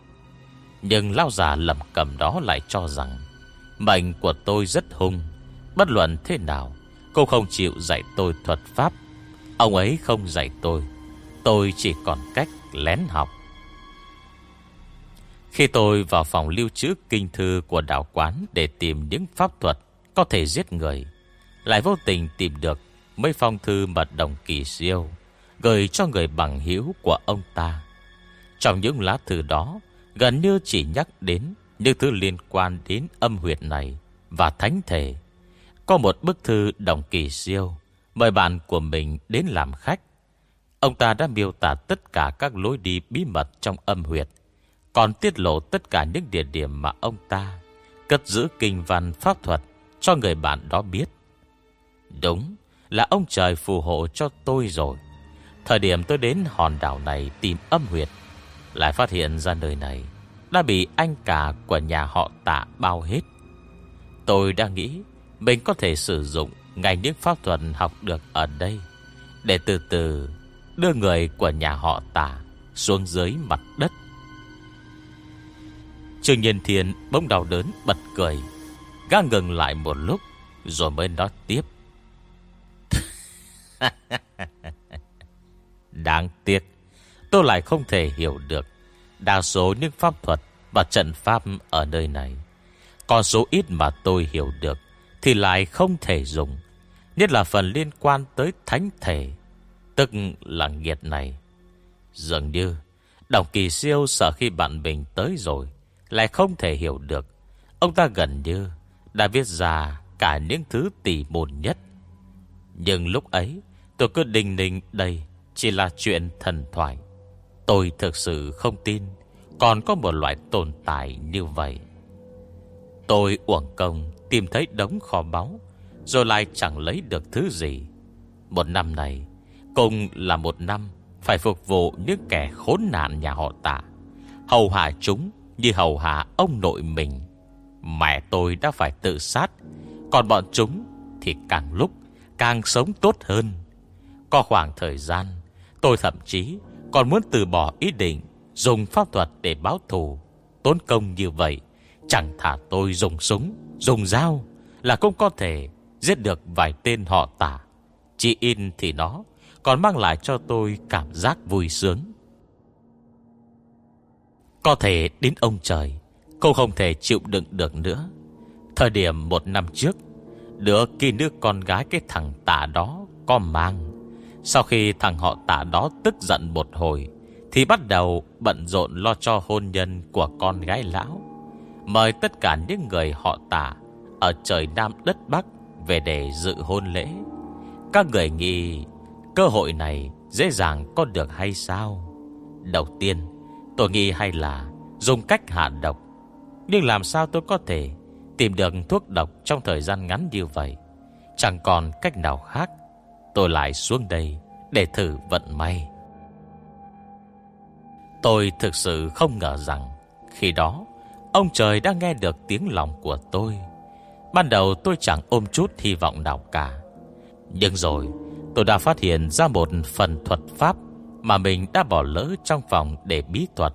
Nhưng lao già lầm cầm đó lại cho rằng Mệnh của tôi rất hung Bất luận thế nào Cô không chịu dạy tôi thuật pháp. Ông ấy không dạy tôi Tôi chỉ còn cách lén học. Khi tôi vào phòng lưu trữ kinh thư của đạo quán để tìm những pháp thuật có thể giết người, lại vô tình tìm được mấy phong thư mật đồng kỳ siêu gửi cho người bằng hữu của ông ta. Trong những lá thư đó, gần như chỉ nhắc đến những thứ liên quan đến âm huyệt này và thánh thể. Có một bức thư đồng kỳ siêu mời bạn của mình đến làm khách. Ông ta đã miêu tả tất cả các lối đi bí mật trong âm huyệt, còn tiết lộ tất cả những địa điểm mà ông ta cất giữ kinh văn pháp thuật cho người bạn đó biết. Đúng là ông trời phù hộ cho tôi rồi. Thời điểm tôi đến hòn đảo này tìm âm huyệt, lại phát hiện ra nơi này đã bị anh cả của nhà họ tạ bao hết. Tôi đang nghĩ mình có thể sử dụng ngay những pháp thuật học được ở đây để từ từ đưa người của nhà họ tạ xuống dưới mặt đất. Trương Nhiên Thiên bỗng đau đớn bật cười, gã ngừng lại một lúc rồi mới nói tiếp. Đáng tiếc, tôi lại không thể hiểu được đa số những pháp thuật và trận pháp ở nơi này. Còn số ít mà tôi hiểu được thì lại không thể dùng. Nhất là phần liên quan tới thánh thể, tức là nghiệt này. Dường như, Đồng Kỳ Siêu sợ khi bạn mình tới rồi, lại không thể hiểu được. Ông ta gần như đã viết ra cả những thứ tỉ mồn nhất. Nhưng lúc ấy, tôi cứ đình ninh đây chỉ là chuyện thần thoại. Tôi thực sự không tin còn có một loại tồn tại như vậy. Tôi uổng công tìm thấy đống kho báu, rồi lại chẳng lấy được thứ gì. Một năm này, cùng là một năm phải phục vụ những kẻ khốn nạn nhà họ tạ. Hầu hạ chúng như hầu hạ ông nội mình. Mẹ tôi đã phải tự sát, còn bọn chúng thì càng lúc càng sống tốt hơn. Có khoảng thời gian, tôi thậm chí còn muốn từ bỏ ý định dùng pháp thuật để báo thù. Tốn công như vậy, chẳng thả tôi dùng súng, dùng dao là cũng có thể giết được vài tên họ tả. Chỉ in thì nó còn mang lại cho tôi cảm giác vui sướng. Có thể đến ông trời, cô không thể chịu đựng được nữa. Thời điểm một năm trước, đứa kỳ nữ con gái cái thằng tả đó có mang. Sau khi thằng họ tả đó tức giận một hồi, thì bắt đầu bận rộn lo cho hôn nhân của con gái lão. Mời tất cả những người họ tả ở trời Nam đất Bắc về để dự hôn lễ. Các người nghĩ cơ hội này dễ dàng có được hay sao? Đầu tiên, tôi nghĩ hay là dùng cách hạ độc. Nhưng làm sao tôi có thể tìm được thuốc độc trong thời gian ngắn như vậy? Chẳng còn cách nào khác. Tôi lại xuống đây để thử vận may. Tôi thực sự không ngờ rằng Khi đó, Ông trời đã nghe được tiếng lòng của tôi. Ban đầu tôi chẳng ôm chút hy vọng nào cả. Nhưng rồi, Tôi đã phát hiện ra một phần thuật pháp Mà mình đã bỏ lỡ trong phòng để bí thuật.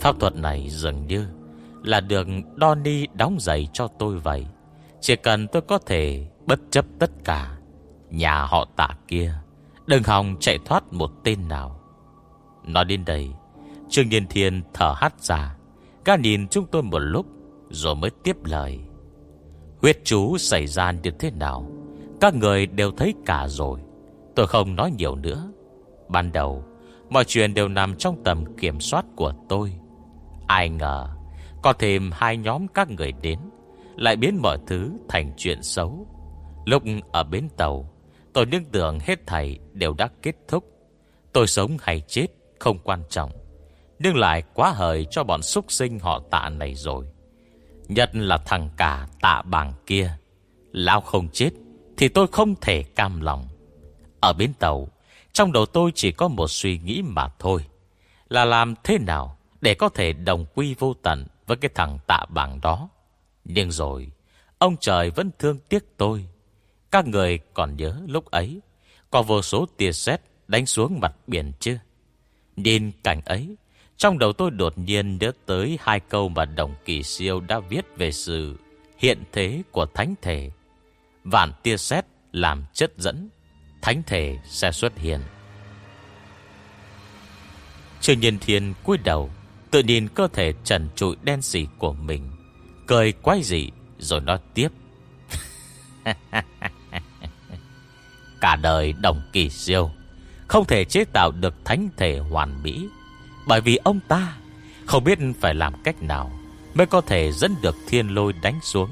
Pháp thuật này dường như Là được Donnie đóng giày cho tôi vậy. Chỉ cần tôi có thể Bất chấp tất cả Nhà họ tạ kia, Đừng hòng chạy thoát một tên nào. Nói đến đây, Trương Nhiên Thiên thở hắt ra, Gã nhìn chúng tôi một lúc, Rồi mới tiếp lời. Huyết chú xảy ra như thế nào, Các người đều thấy cả rồi, Tôi không nói nhiều nữa. Ban đầu, Mọi chuyện đều nằm trong tầm kiểm soát của tôi. Ai ngờ, Có thêm hai nhóm các người đến, Lại biến mọi thứ thành chuyện xấu. Lúc ở bến tàu Tôi nương tưởng hết thầy đều đã kết thúc. Tôi sống hay chết không quan trọng, nhưng lại quá hời cho bọn súc sinh họ tạ này rồi. Nhất là thằng cả tạ bàng kia. Lão không chết Thì tôi không thể cam lòng. Ở bến tàu, Trong đầu tôi chỉ có một suy nghĩ mà thôi, Là làm thế nào Để có thể đồng quy vô tận Với cái thằng tạ bàng đó. Nhưng rồi, Ông trời vẫn thương tiếc tôi. Các người còn nhớ lúc ấy Có vô số tia sét đánh xuống mặt biển chưa Nhìn cảnh ấy trong đầu tôi đột nhiên nhớ tới hai câu mà Đồng Kỳ Siêu đã viết về sự hiện thế của thánh thể. Vạn tia sét làm chất dẫn, thánh thể sẽ xuất hiện. Trương Nhân Thiên cúi đầu, Tự nhìn cơ thể trần trụi đen xỉ của mình Cười quái dị Rồi nói tiếp Cả đời đồng kỳ siêu. Không thể chế tạo được thánh thể hoàn mỹ. Bởi vì ông ta Không biết phải làm cách nào Mới có thể dẫn được thiên lôi đánh xuống.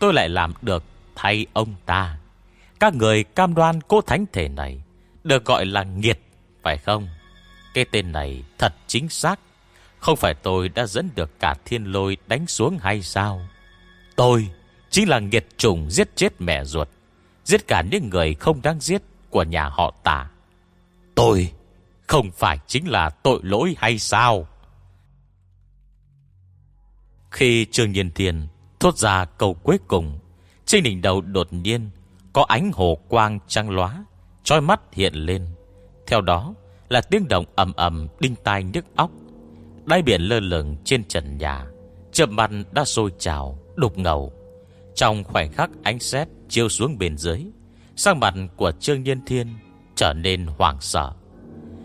Tôi lại làm được thay ông ta. Các người cam đoan cô thánh thể này Được gọi là nghiệt, Phải không? Cái tên này thật chính xác. Không phải tôi đã dẫn được cả thiên lôi đánh xuống hay sao? Tôi Chính là nghiệt trùng giết chết mẹ ruột. Giết cả những người không đáng giết Của nhà họ tả Tôi Không phải chính là tội lỗi hay sao? Khi Trương Nhiên Thiên Thốt ra câu cuối cùng, Trên đỉnh đầu đột nhiên Có ánh hồ quang trăng lóa trói mắt hiện lên. Theo đó là tiếng động ầm ầm Đinh tai nhức óc. Đáy biển lơ lửng trên trần nhà, Chợp mặt đã sôi trào, Đục ngầu. Trong khoảnh khắc ánh sét chiếu xuống bên dưới. Sang mặt của Trương Nhân Thiên Trở nên hoảng sợ.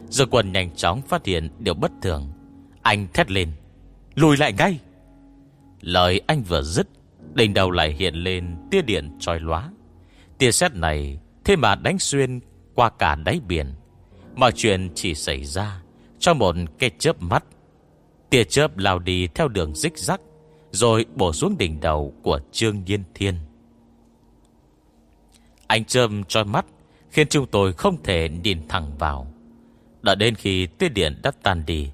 Giờ quần nhanh chóng phát hiện điều bất thường. Anh thét lên, Lùi lại ngay! Lời anh vừa dứt, Đỉnh đầu lại hiện lên tia điện trói lóa. Tia sét này Thế mà đánh xuyên qua cả đáy biển. Mọi chuyện chỉ xảy ra Trong một cái chớp mắt. Tia chớp lao đi theo đường rích rắc, Rồi bổ xuống đỉnh đầu của Trương Nhiên Thiên. Anh châm trói mắt, Khiến chúng tôi không thể nhìn thẳng vào. Đợi đến khi tia điện đã tan đi,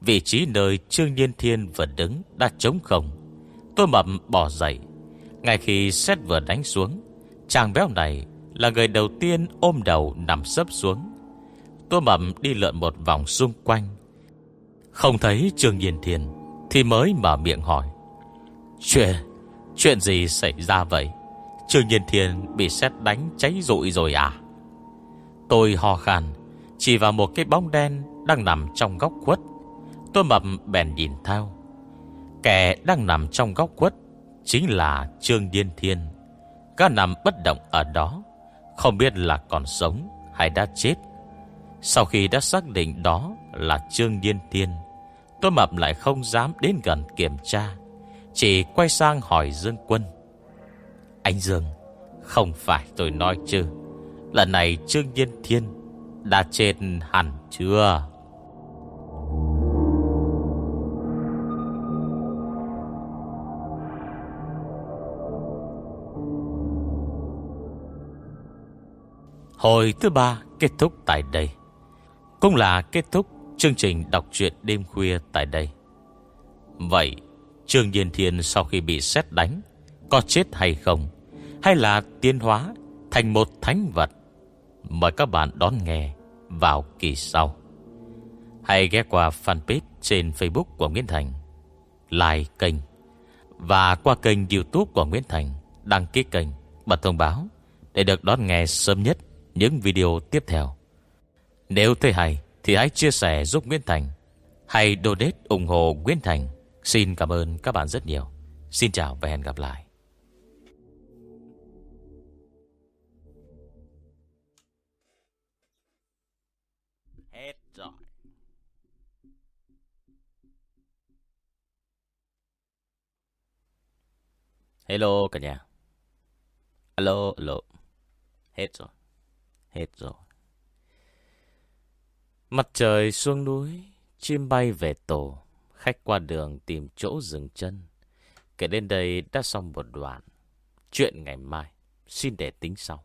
Vị trí nơi Trương Nhiên Thiên vừa đứng đã trống không. Tôi mập bỏ dậy. Ngay khi xét vừa đánh xuống, Chàng béo này là người đầu tiên ôm đầu nằm sấp xuống. Tôi mập đi lượn một vòng xung quanh. Không thấy Trương Nhiên Thiên Thì mới mở miệng hỏi, Chuyện Chuyện gì xảy ra vậy? Trương Nhiên Thiên bị xét đánh cháy rụi rồi à? Tôi ho khàn. Chỉ vào một cái bóng đen Đang nằm trong góc khuất. Tôi mập bèn nhìn theo. Kẻ đang nằm trong góc quất Chính là Trương Điên Thiên. Gã nằm bất động ở đó, Không biết là còn sống hay đã chết. Sau khi đã xác định đó là Trương Điên Thiên, Tôi mập lại không dám đến gần kiểm tra, Chỉ quay sang hỏi Dương Quân. Anh Dương, Không phải tôi nói chứ. Lần này Trương Nhiên Thiên Đã chết hẳn chưa? Hồi thứ ba kết thúc tại đây. Cũng là kết thúc chương trình đọc truyện đêm khuya tại đây. Vậy, Trương Nhiên Thiên sau khi bị xét đánh có chết hay không, Hay là tiến hóa Thành một thánh vật Mời các bạn đón nghe Vào kỳ sau Hãy ghé qua fanpage trên Facebook của Nguyễn Thành, Like kênh Và qua kênh youtube của Nguyễn Thành, Đăng ký kênh, Bật thông báo Để được đón nghe sớm nhất những video tiếp theo. Nếu thấy hay thì hãy chia sẻ giúp Nguyễn Thành, hay donate ủng hộ Nguyễn Thành. Xin cảm ơn các bạn rất nhiều. Xin chào và hẹn gặp lại. Hello cả nhà. Alo, alo. Hết rồi. Hết rồi. Mặt trời xuống núi, chim bay về tổ, khách qua đường tìm chỗ dừng chân. Kể đến đây đã xong một đoạn. Chuyện ngày mai, xin để tính sau.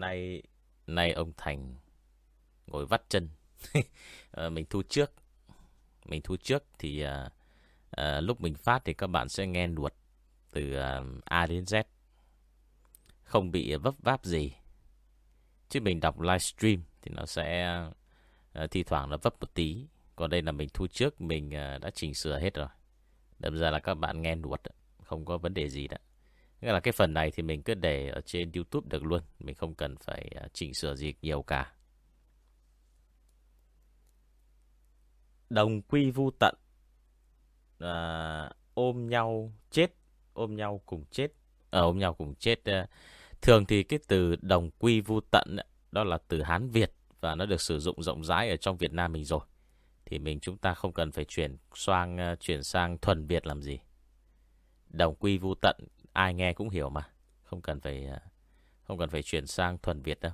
Nay nay ông Thành ngồi vắt chân. à, mình thu trước. Mình thu trước thì à, à, lúc mình phát thì các bạn sẽ nghe luật từ à, A đến Z. Không bị vấp váp gì. Chứ mình đọc livestream thì nó sẽ à, thi thoảng nó vấp một tí. Còn đây là mình thu trước Mình uh, đã chỉnh sửa hết rồi Đâm ra là các bạn nghe luật Không có vấn đề gì đó Nghĩa là cái phần này thì mình cứ để ở trên Youtube được luôn. Mình không cần phải à, chỉnh sửa gì nhiều cả. Đồng quy vu tận. À, Ôm nhau chết Ôm nhau cùng chết. À, Ôm nhau cùng chết à. Thường thì cái từ đồng quy vu tận Đó là từ Hán Việt Và nó được sử dụng rộng rãi ở trong Việt Nam mình rồi. Thì mình chúng ta không cần phải chuyển sang à, chuyển sang thuần Việt làm gì. Đồng quy vu tận Ai nghe cũng hiểu mà. Không cần phải à, Không cần phải chuyển sang thuần Việt đâu.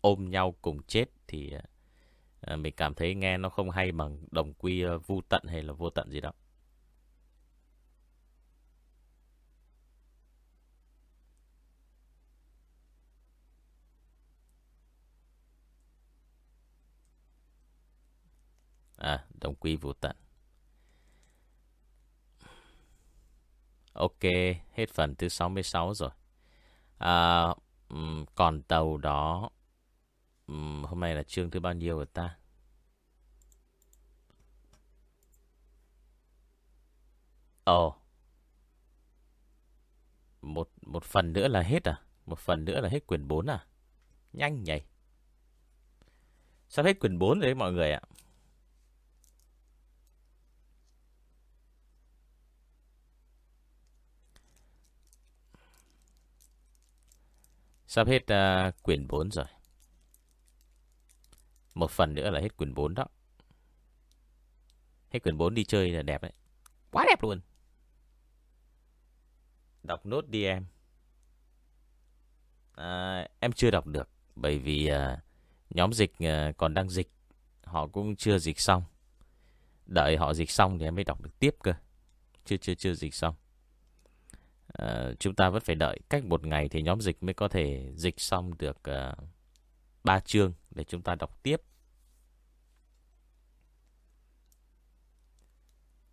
Ôm nhau cùng chết thì à, à, Mình cảm thấy nghe nó không hay bằng đồng quy vu tận hay là vô tận gì đó À, đồng quy vô tận. Ok, hết phần thứ 66 rồi. À, còn tàu đó, hôm nay là chương thứ bao nhiêu rồi ta? Ồ, một, một phần nữa là hết à? Một phần nữa là hết quyển 4 à? Nhanh nhảy. Sắp hết quyển 4 rồi đấy mọi người ạ. Sắp hết uh, quyển 4 rồi. Một phần nữa là hết quyển 4 đó. Hết quyển 4 đi chơi là đẹp đấy. Quá đẹp luôn. Đọc nốt đi em. À, em chưa đọc được. Bởi vì uh, nhóm dịch uh, còn đang dịch. Họ cũng chưa dịch xong. Đợi họ dịch xong thì em mới đọc được tiếp cơ. Chưa chưa chưa dịch xong. Uh, chúng ta vẫn phải đợi cách một ngày thì nhóm dịch mới có thể dịch xong được ờ, uh, 3 chương để chúng ta đọc tiếp.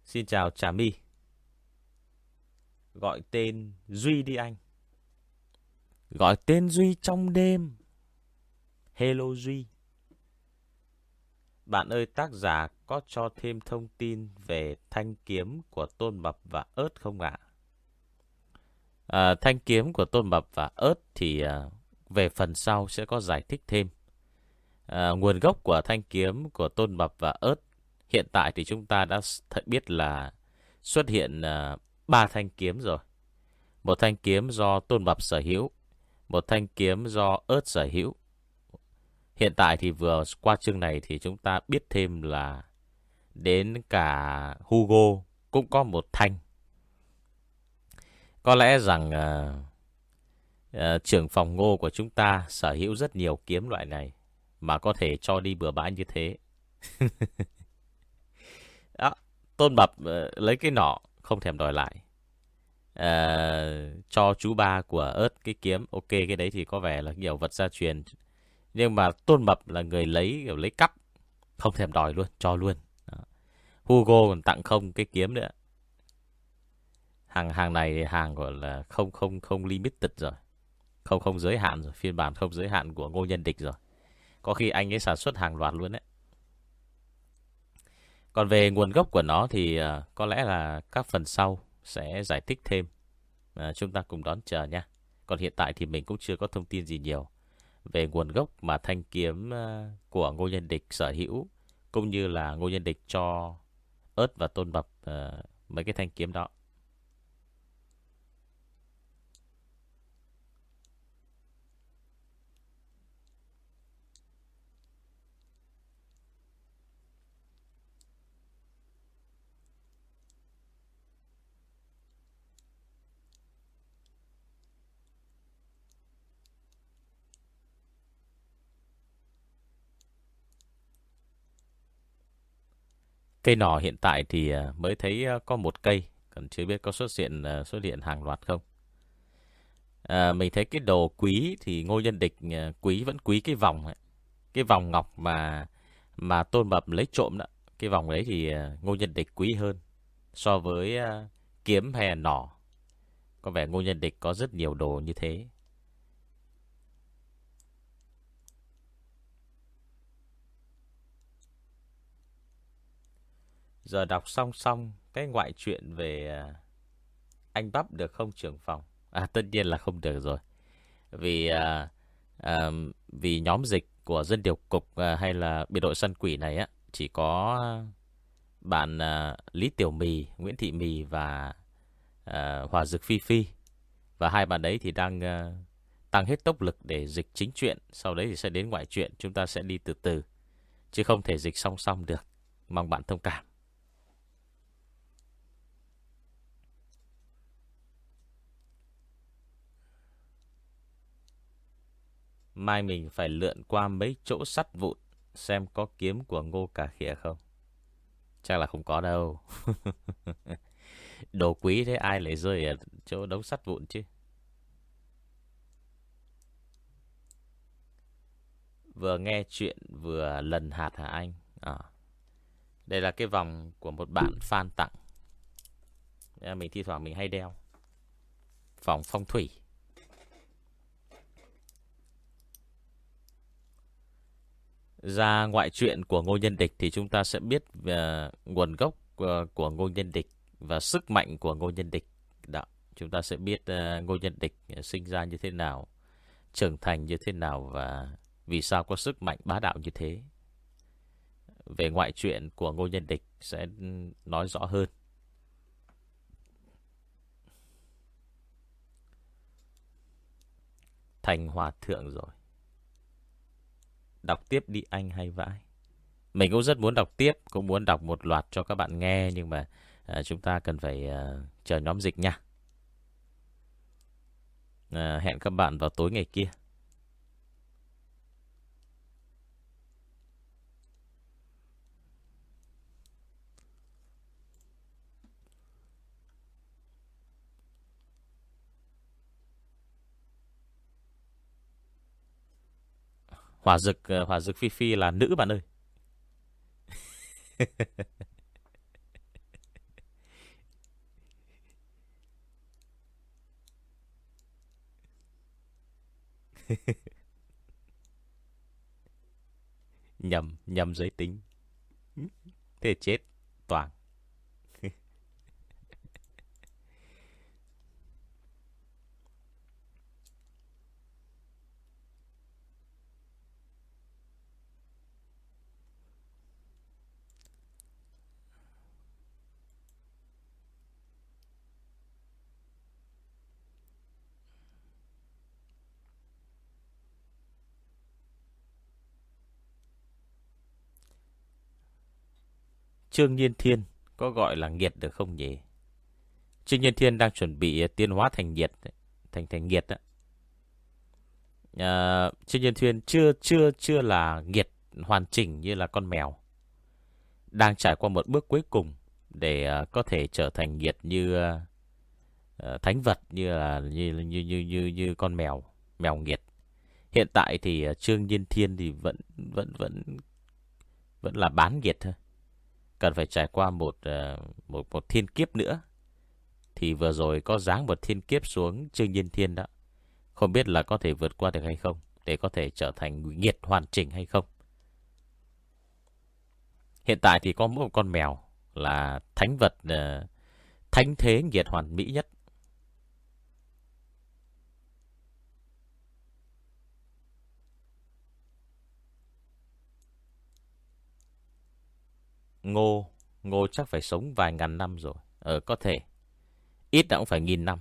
Xin chào Trà My. Gọi tên Duy đi anh. Gọi tên Duy trong đêm. Hello Duy. Bạn ơi tác giả có cho thêm thông tin về thanh kiếm của Tôn Mập và ớt không ạ? À? À, thanh kiếm của Tôn Mập và ớt thì à, về phần sau sẽ có giải thích thêm. À, nguồn gốc của thanh kiếm của Tôn Mập và ớt hiện tại thì chúng ta đã biết là xuất hiện à, ba thanh kiếm rồi. Một thanh kiếm do Tôn Mập sở hữu, một thanh kiếm do ớt sở hữu. Hiện tại thì vừa qua chương này thì chúng ta biết thêm là đến cả Hugo cũng có một thanh có lẽ rằng uh, uh, trưởng phòng ngô của chúng ta sở hữu rất nhiều kiếm loại này mà có thể cho đi bừa bãi như thế. Đó, tôn bập uh, lấy cái nọ không thèm đòi lại. Uh, cho chú ba của ớt cái kiếm ok cái đấy thì có vẻ là nhiều vật gia truyền nhưng mà tôn mập là người lấy kiểu lấy cắp không thèm đòi luôn cho luôn Đó. Hugo còn tặng không cái kiếm nữa hàng hàng này hàng gọi là không không không limited rồi. Không không giới hạn rồi. Phiên bản không giới hạn của ngô nhân địch rồi. Có khi anh ấy sản xuất hàng loạt luôn đấy. Còn về nguồn gốc của nó thì à, có lẽ là các phần sau sẽ giải thích thêm. À, chúng ta cùng đón chờ nha còn hiện tại thì mình cũng chưa có thông tin gì nhiều về nguồn gốc mà thanh kiếm à, của ngô nhân địch sở hữu cũng như là ngô nhân địch cho ớt và tôn bập uh, mấy cái thanh kiếm đó. Cây nỏ hiện tại thì à, mới thấy à, có một cây, còn chưa biết có xuất hiện à, xuất hiện hàng loạt không. À, mình thấy cái đồ quý thì Ngô Nhân Địch quý vẫn quý cái vòng ấy. Cái vòng ngọc mà mà Tôn Mập lấy trộm đó. Cái vòng đấy thì Ngô Nhân Địch quý hơn so với kiếm hay nỏ. Có vẻ Ngô Nhân Địch có rất nhiều đồ như thế. Giờ đọc song song Cái ngoại chuyện về à, Anh Bắp được không trưởng phòng? À tất nhiên là không được rồi. Vì à, à, Vì nhóm dịch của dân điều cục à, Hay là biệt đội săn quỷ này á Chỉ có Bạn à, Lý Tiểu Mì Nguyễn Thị Mì và à, Hòa Dực Phi Phi. Và hai bạn đấy thì đang à, Tăng hết tốc lực để dịch chính chuyện. Sau đấy thì sẽ đến ngoại chuyện Chúng ta sẽ đi từ từ Chứ không thể dịch song song được. Mong bạn thông cảm. Mai mình phải lượn qua mấy chỗ sắt vụn Xem có kiếm của ngô cả khịa không? Chắc là không có đâu. Đồ quý thế, ai lại rơi ở chỗ đống sắt vụn chứ? Vừa nghe chuyện vừa lần hạt hả anh? À. Đây là cái vòng của một bạn fan tặng. Mình thi thoảng mình hay đeo. Vòng phong thủy. Ra ngoại truyện của Ngô Nhân Địch Thì chúng ta sẽ biết về nguồn gốc à, của Ngô Nhân Địch Và sức mạnh của Ngô Nhân Địch. Đó, Chúng ta sẽ biết à, Ngô Nhân Địch sinh ra như thế nào Trưởng thành như thế nào Và vì sao có sức mạnh bá đạo như thế. Về ngoại truyện của Ngô Nhân Địch Sẽ nói rõ hơn. Thành hòa thượng rồi. Đọc tiếp đi anh hay vãi. Mình cũng rất muốn đọc tiếp Cũng muốn đọc một loạt cho các bạn nghe Nhưng mà à, chúng ta cần phải à, chờ nhóm dịch nha. À, Hẹn các bạn vào tối ngày kia. Hỏa dực ờ, Hỏa dực Phi Phi là nữ bạn ơi. Nhầm nhầm giới tính. Thế chết toàn. Trương Nhiên Thiên có gọi là nghiệt được không nhỉ? Trương Nhiên Thiên đang chuẩn bị à, tiến hóa thành nhiệt, thành thành nghiệt đó. À, Trương Nhiên Thiên chưa chưa chưa là nghiệt hoàn chỉnh như là con mèo. Đang trải qua một bước cuối cùng để à, có thể trở thành nghiệt như uh, thánh vật như là như như như như như con mèo, mèo nghiệt. Hiện tại thì Trương Nhiên Thiên thì vẫn vẫn vẫn vẫn là bán nghiệt thôi cần phải trải qua một, ờ, một một thiên kiếp nữa. Thì vừa rồi có dáng một thiên kiếp xuống Trương Nhiên Thiên đó. Không biết là có thể vượt qua được hay không, để có thể trở thành nghiệt hoàn chỉnh hay không. Hiện tại thì có một con mèo là thánh vật ờ, thánh thế nghiệt hoàn mỹ nhất. Ngô Ngô chắc phải sống vài ngàn năm rồi. Ờ có thể. Ít đã cũng phải nghìn năm.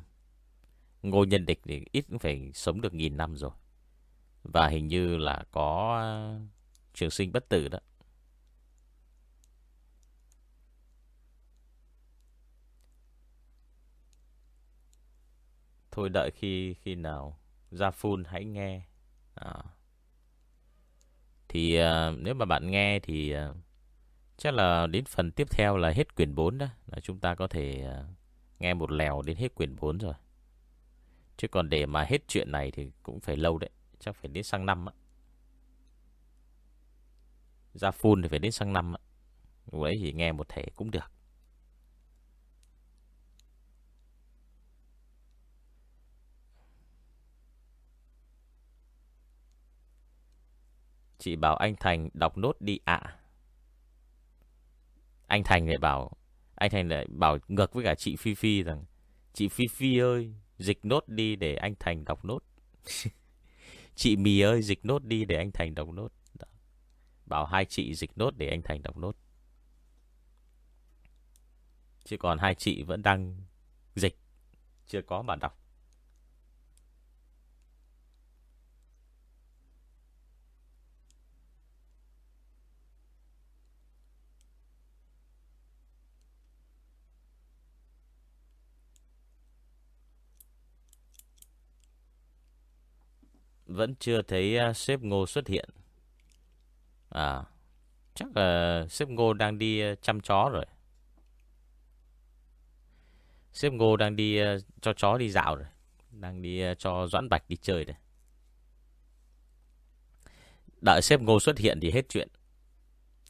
Ngô nhân địch thì ít cũng phải sống được nghìn năm rồi. Và hình như là có ờ, Trường sinh bất tử đó. Thôi đợi khi khi nào ra full hãy nghe. À. Thì uh, nếu mà bạn nghe thì uh, Chắc là đến phần tiếp theo là hết quyển 4 đó. Là Chúng ta có thể à, nghe một lèo đến hết quyển 4 rồi. Chứ còn để mà hết chuyện này thì cũng phải lâu đấy. Chắc phải đến sang năm á. Ra full thì phải đến sang năm á. Lúc đấy thì nghe một thể cũng được. Chị bảo anh Thành đọc nốt đi ạ. Anh Thành lại bảo, Anh Thành lại bảo ngược với cả chị Phi Phi rằng, Chị Phi Phi ơi, Dịch nốt đi để anh Thành đọc nốt. Chị Mì ơi, dịch nốt đi để anh Thành đọc nốt. Đó. Bảo hai chị dịch nốt để anh Thành đọc nốt. Chứ còn hai chị vẫn đang dịch. Chưa có mà đọc. Vẫn chưa thấy à, sếp Ngô xuất hiện. À Chắc là sếp Ngô đang đi à, chăm chó rồi. Sếp Ngô đang đi à, cho chó đi dạo rồi. Đang đi cho Doãn Bạch đi chơi rồi Đợi sếp Ngô xuất hiện thì hết chuyện.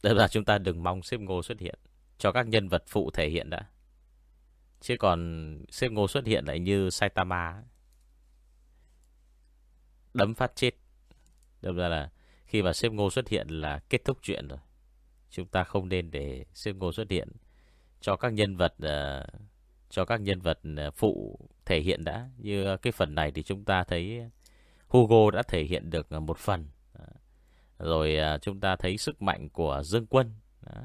Thật ra chúng ta đừng mong sếp Ngô xuất hiện, Cho các nhân vật phụ thể hiện đã. Chứ còn sếp Ngô xuất hiện lại như Saitama Đấm phát chết. Đâm ra là Khi mà sếp Ngô xuất hiện là kết thúc chuyện rồi. Chúng ta không nên để sếp Ngô xuất hiện Cho các nhân vật uh, Cho các nhân vật ờ, phụ thể hiện đã. Như cái phần này thì chúng ta thấy Hugo đã thể hiện được một phần. Rồi uh, chúng ta thấy sức mạnh của Dương Quân. Đó.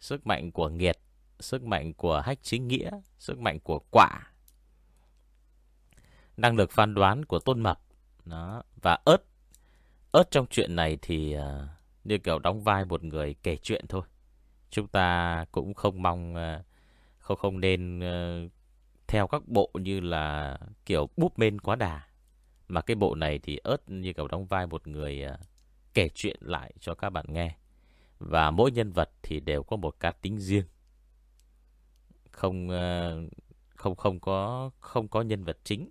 Sức mạnh của Nghiệt Sức mạnh của Hách Chính Nghĩa Sức mạnh của Quả. Năng lực phán đoán của Tôn Mập đó. Và ớt ớt trong chuyện này thì uh, như kiểu đóng vai một người kể chuyện thôi. Chúng ta cũng không mong uh, không không nên uh, theo các bộ như là kiểu búp bên quá đà. Mà cái bộ này thì ớt như kiểu đóng vai một người uh, kể chuyện lại cho các bạn nghe. Và mỗi nhân vật thì đều có một cá tính riêng. Không uh, không không có không có nhân vật chính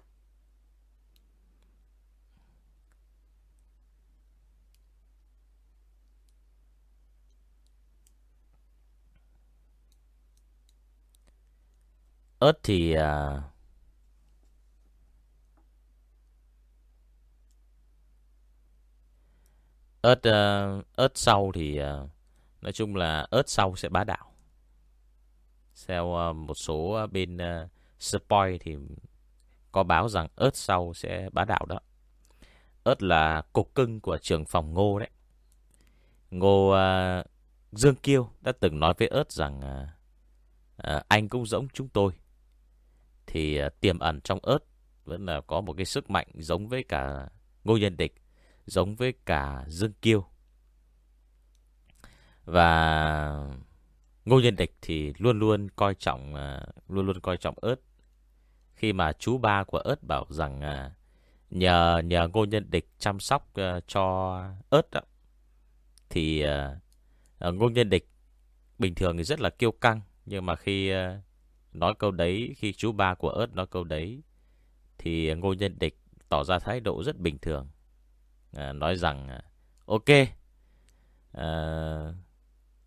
ớt thì à... ớt à, ớt sau thì À... nói chung là ớt sau sẽ bá đạo. Theo à, một số bên uh, spoil thì có báo rằng ớt sau sẽ bá đạo đó. Ớt là cục cưng của trưởng phòng ngô đấy. Ngô uh, dương kiêu đã từng nói với ớt rằng uh, uh, anh cũng giống chúng tôi thì à, tiềm ẩn trong ớt vẫn là có một cái sức mạnh giống với cả Ngô Nhân Địch, giống với cả Dương Kiêu. Và Ngô Nhân Địch thì luôn luôn coi trọng à, luôn luôn coi trọng ớt. Khi mà chú ba của ớt bảo rằng à, nhờ nhờ Ngô Nhân Địch chăm sóc cho ớt đó, thì Ngô Nhân Địch bình thường thì rất là kiêu căng nhưng mà khi Nói câu đấy khi chú ba của ớt nói câu đấy Thì Ngô Nhân Địch tỏ ra thái độ rất bình thường. À, Nói rằng à, Ok à,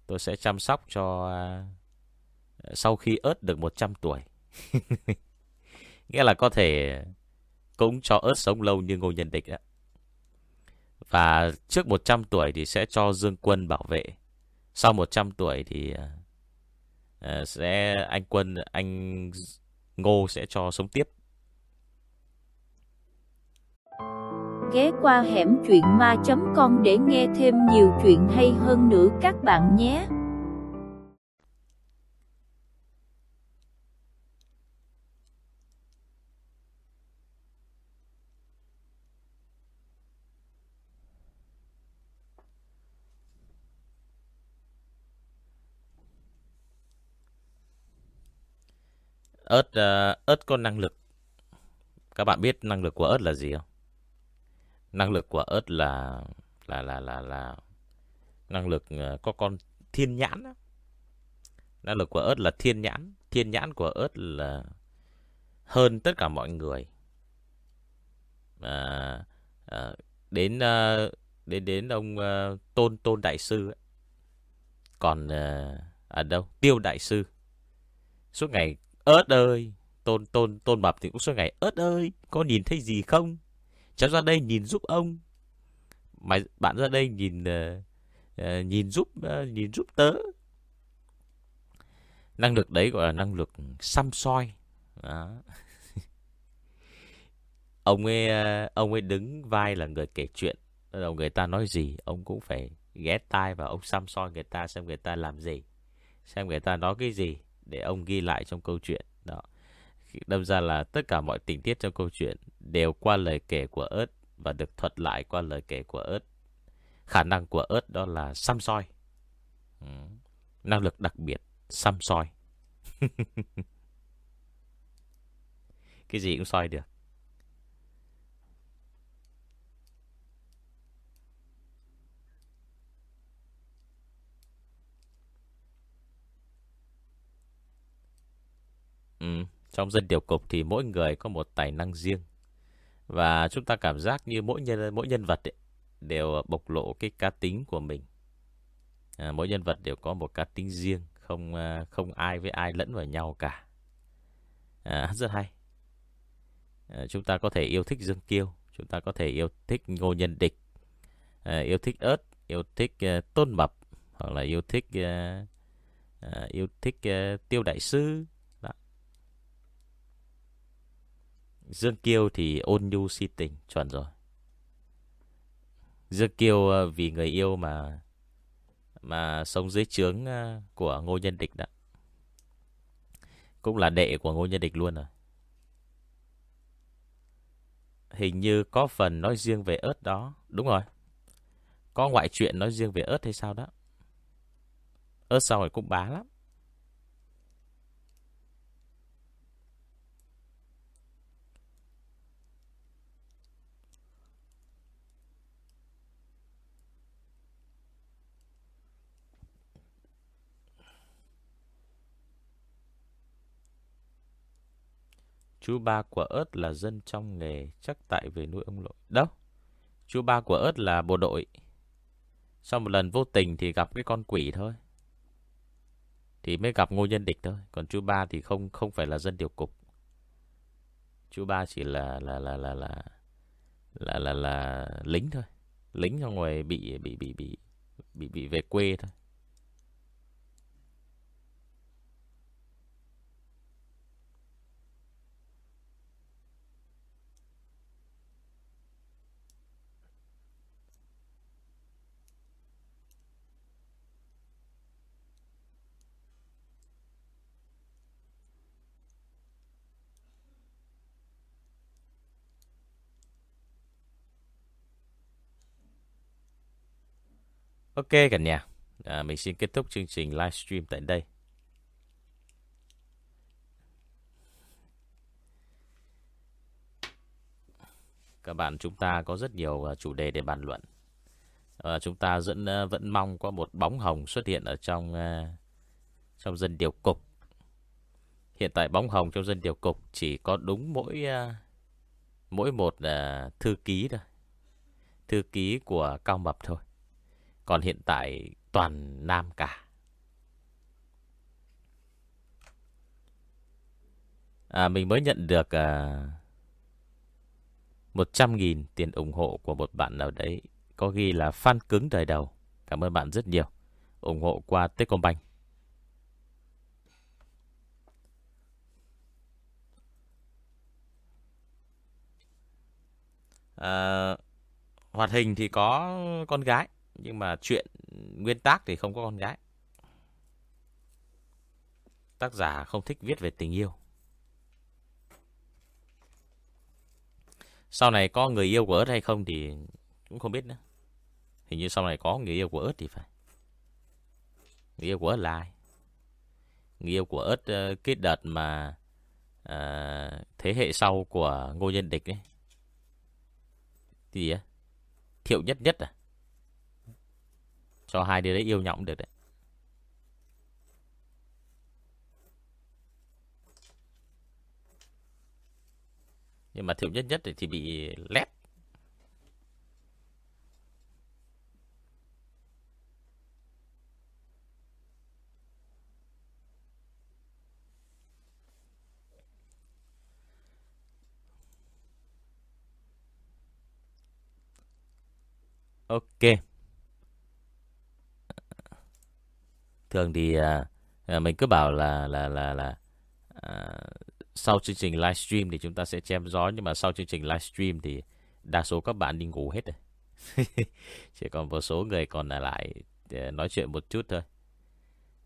Tôi sẽ chăm sóc cho à, Sau khi ớt được 100 tuổi. Nghĩa là có thể Cũng cho ớt sống lâu như Ngô Nhân Địch đó. Và trước 100 tuổi thì sẽ cho Dương Quân bảo vệ. Sau 100 tuổi thì à, Ờ, sẽ, anh Quân, anh Ngô sẽ cho sống tiếp. Ghé qua hẻm truyện ma.com để nghe thêm nhiều chuyện hay hơn nữa các bạn nhé. Ớt ờ, ớt có năng lực. Các bạn biết năng lực của ớt là gì không? Năng lực của ớt là là là là là năng lực ờ, có con thiên nhãn năng lực của ớt là thiên nhãn. Thiên nhãn của ớt là hơn tất cả mọi người. À, à, đến đến đến ông tôn tôn đại sư ấy. còn uh, ở đâu? Tiêu đại sư. Suốt ngày ớt ơi, tôn tôn tôn mập thì cũng suốt ngày ớt ơi, có nhìn thấy gì không? Cháu ra đây nhìn giúp ông. Mày bạn ra đây nhìn uh, uh, nhìn giúp uh, nhìn giúp tớ. Năng lực đấy gọi là năng lực xăm soi. Đó. ông ấy ông ấy đứng vai là người kể chuyện. Đầu người ta nói gì, ông cũng phải ghé tai và ông xăm soi người ta xem người ta làm gì. Xem người ta nói cái gì để ông ghi lại trong câu chuyện. Đó. Đâm ra là tất cả mọi tình tiết trong câu chuyện đều qua lời kể của ớt và được thuật lại qua lời kể của ớt. Khả năng của ớt đó là xăm soi. Ừ. Năng lực đặc biệt, xăm soi. cái gì cũng soi được. Ừ, trong dân điều cục thì mỗi người có một tài năng riêng. Và chúng ta cảm giác như mỗi nhân mỗi nhân vật ấy, đều bộc lộ cái cá tính của mình. À, mỗi nhân vật đều có một cá tính riêng, không à, không ai với ai lẫn vào nhau cả. À, rất hay. À, chúng ta có thể yêu thích Dương Kiêu, chúng ta có thể yêu thích Ngô Nhân Địch, à, yêu thích ớt, yêu thích uh, Tôn Mập, hoặc là yêu thích uh, uh, yêu thích uh, Tiêu Đại Sư, Dương Kiêu thì ôn nhu si tình, Chuẩn rồi. Dương Kiêu ờ, vì người yêu mà Mà sống dưới trướng ờ, Của Ngô Nhân Địch đó. Cũng là đệ của Ngô Nhân Địch luôn rồi. Hình như có phần nói riêng về ớt đó. Đúng rồi. Có ngoại chuyện nói riêng về ớt hay sao đó. Ớt sau rồi cũng bá lắm. Chú ba của ớt là dân trong nghề Chắc tại về nuôi ông nội. Đâu? Chú ba của ớt là bộ đội. Sau một lần vô tình thì gặp cái con quỷ thôi. Thì mới gặp ngô nhân địch thôi. Còn chú ba thì không không phải là dân điều cục. Chú ba chỉ là là là là là là là, là lính thôi. Lính ở ngoài bị bị bị bị bị bị về quê thôi. Ok cả nhà, à, mình xin kết thúc chương trình livestream tại đây. Các bạn chúng ta có rất nhiều à, chủ đề để bàn luận. À, chúng ta vẫn à, vẫn mong có một bóng hồng xuất hiện ở trong à, trong dân điều cục. Hiện tại bóng hồng trong dân điều cục chỉ có đúng mỗi mỗi một thư ký thôi. Thư ký của Cao Mập thôi. Còn hiện tại toàn nam cả. À, mình mới nhận được à, 100.000 tiền ủng hộ của một bạn nào đấy. Có ghi là fan cứng đời đầu. Cảm ơn bạn rất nhiều. ủng hộ qua Techcombank. À, hoạt hình thì có con gái nhưng mà chuyện nguyên tác thì không có con gái. Tác giả không thích viết về tình yêu. Sau này có người yêu của ớt hay không thì cũng không biết nữa. Hình như sau này có người yêu của ớt thì phải. Người yêu của ớt là ai? Người yêu của ớt ờ, cái đợt mà à, thế hệ sau của Ngô Nhân Địch ấy. Thì gì á? Thiệu Nhất Nhất à? Cho hai đứa đấy yêu nhau được đấy. Nhưng mà thiệu nhất nhất thì bị lép. Ok. Thường thì à, à, Mình cứ bảo là là là là à, Sau chương trình livestream Thì chúng ta sẽ chém gió Nhưng mà sau chương trình livestream Thì đa số các bạn đi ngủ hết rồi. Chỉ còn một số người còn ở lại Để nói chuyện một chút thôi.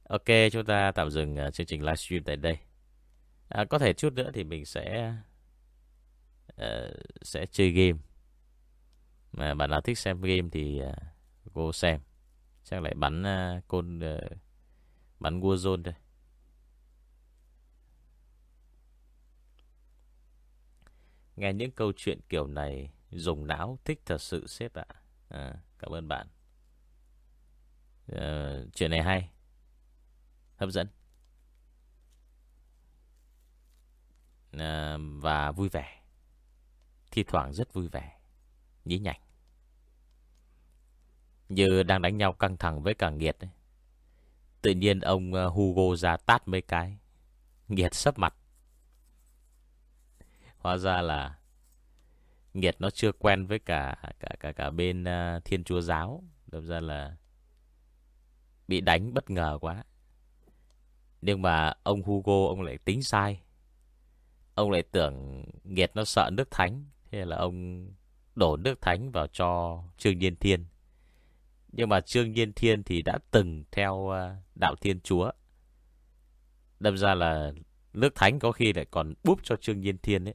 Ok chúng ta tạm dừng à, chương trình livestream tại đây. À, Có thể chút nữa thì mình sẽ uh, Sẽ chơi game. Mà Bạn nào thích xem game thì uh, Cô xem. Chắc lại bắn uh, côn uh, ờ, Bắn Warzone đây. Nghe những câu chuyện kiểu này Dùng não thích thật sự sếp ạ. À, Cảm ơn bạn. À, Chuyện này hay. Hấp dẫn. À, Và vui vẻ. Thi thoảng rất vui vẻ. Nhí nhảnh. Như đang đánh nhau căng thẳng với cả Nghiệt ấy. Tự nhiên ông ờ, Hugo ra tát mấy cái Nghiệt sấp mặt Hóa ra là Nghiệt nó chưa quen với cả cả cả cả bên uh, Thiên Chúa giáo, đâm ra là bị đánh bất ngờ quá. Nhưng mà ông Hugo ông lại tính sai. Ông lại tưởng Nghiệt nó sợ nước thánh, thế là ông đổ nước thánh vào cho Trương Nhiên Thiên. Nhưng mà Trương Nhiên Thiên thì đã từng theo ờ, đạo Thiên Chúa. Đâm ra là nước thánh có khi lại còn búp cho Trương Nhiên Thiên ấy.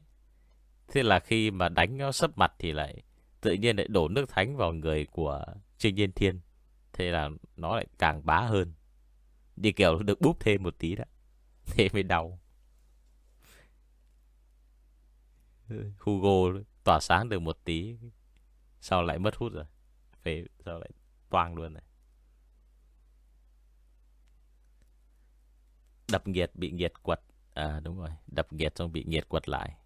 Thế là khi mà đánh nó sấp mặt thì lại tự nhiên lại đổ nước thánh vào người của trương Nhiên Thiên. Thế là nó lại càng bá hơn. Đi kiểu được búp thêm một tí đó. Thế mới đau. Hugo tỏa sáng được một tí. Sau lại mất hút rồi. Phế, sao lại toang luôn này. Đập nghiệt bị nghiệt quật. À đúng rồi. Đập nghiệt xong bị nghiệt quật lại.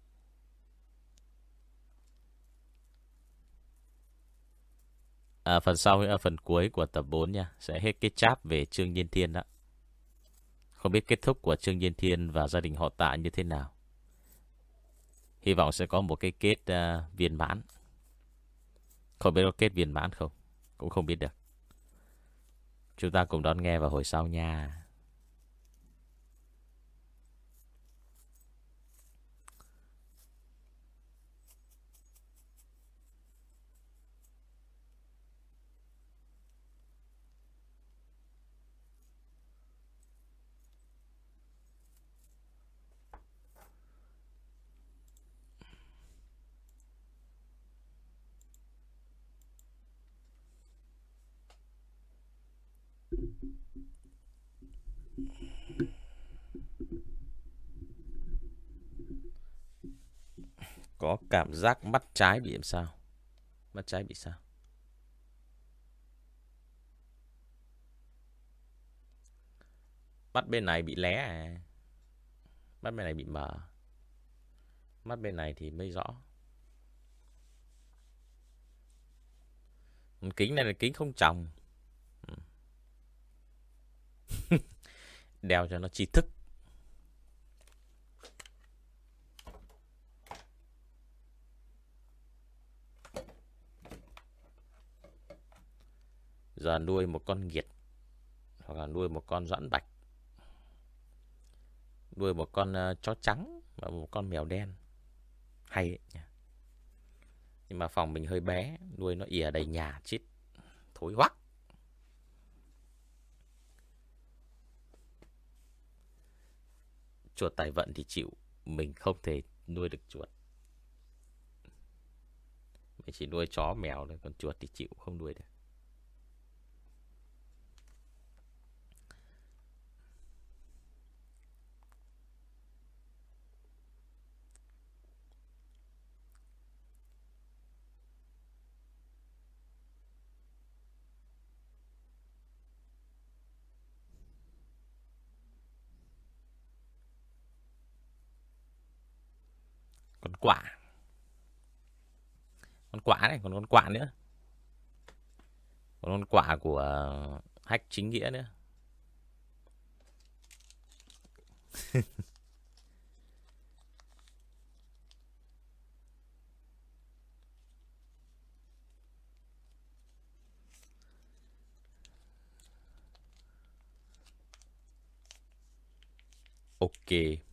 à, Phần sau ở phần cuối của tập 4 nha Sẽ hết cái cháp về Trương Nhiên Thiên đó Không biết kết thúc của Trương Nhiên Thiên Và gia đình họ tạ như thế nào Hy vọng sẽ có một cái kết uh, viên mãn Không biết có kết viên mãn không cũng không biết được. Chúng ta cùng đón nghe vào hồi sau nha. Có cảm giác mắt trái bị làm sao? Mắt trái bị sao? Mắt bên này bị lé à? Mắt bên này bị mờ. Mắt bên này thì mới rõ. Kính này là kính không tròng Đeo cho nó tri thức. Giờ nuôi một con nghiệt Hoặc là nuôi một con doãn bạch Nuôi một con uh, chó trắng Và một con mèo đen. Hay ấy nhỉ. Nhưng mà phòng mình hơi bé Nuôi nó ỉa đầy nhà chết Thối hoắc. Chuột tài vận thì chịu, Mình không thể nuôi được chuột. Mình chỉ nuôi chó, mèo thôi, Còn chuột thì chịu không nuôi được Con quả. Con quả này Còn con quả nữa. Còn con quả của Hách chính nghĩa nữa. Ok,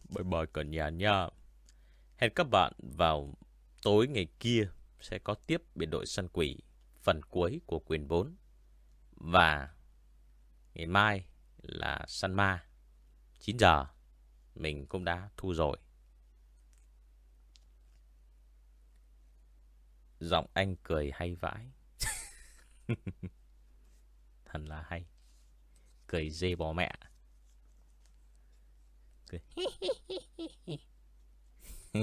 bye bye cả nhà nha. Hẹn các bạn vào tối ngày kia sẽ có tiếp biệt đội săn quỷ phần cuối của quyền 4. Và ngày mai là săn ma. 9 giờ, mình cũng đã thu rồi. Giọng anh cười hay vãi. Thật là hay. Cười dê bò mẹ. Cười.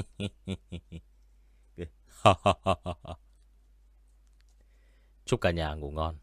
Chúc cả nhà ngủ ngon.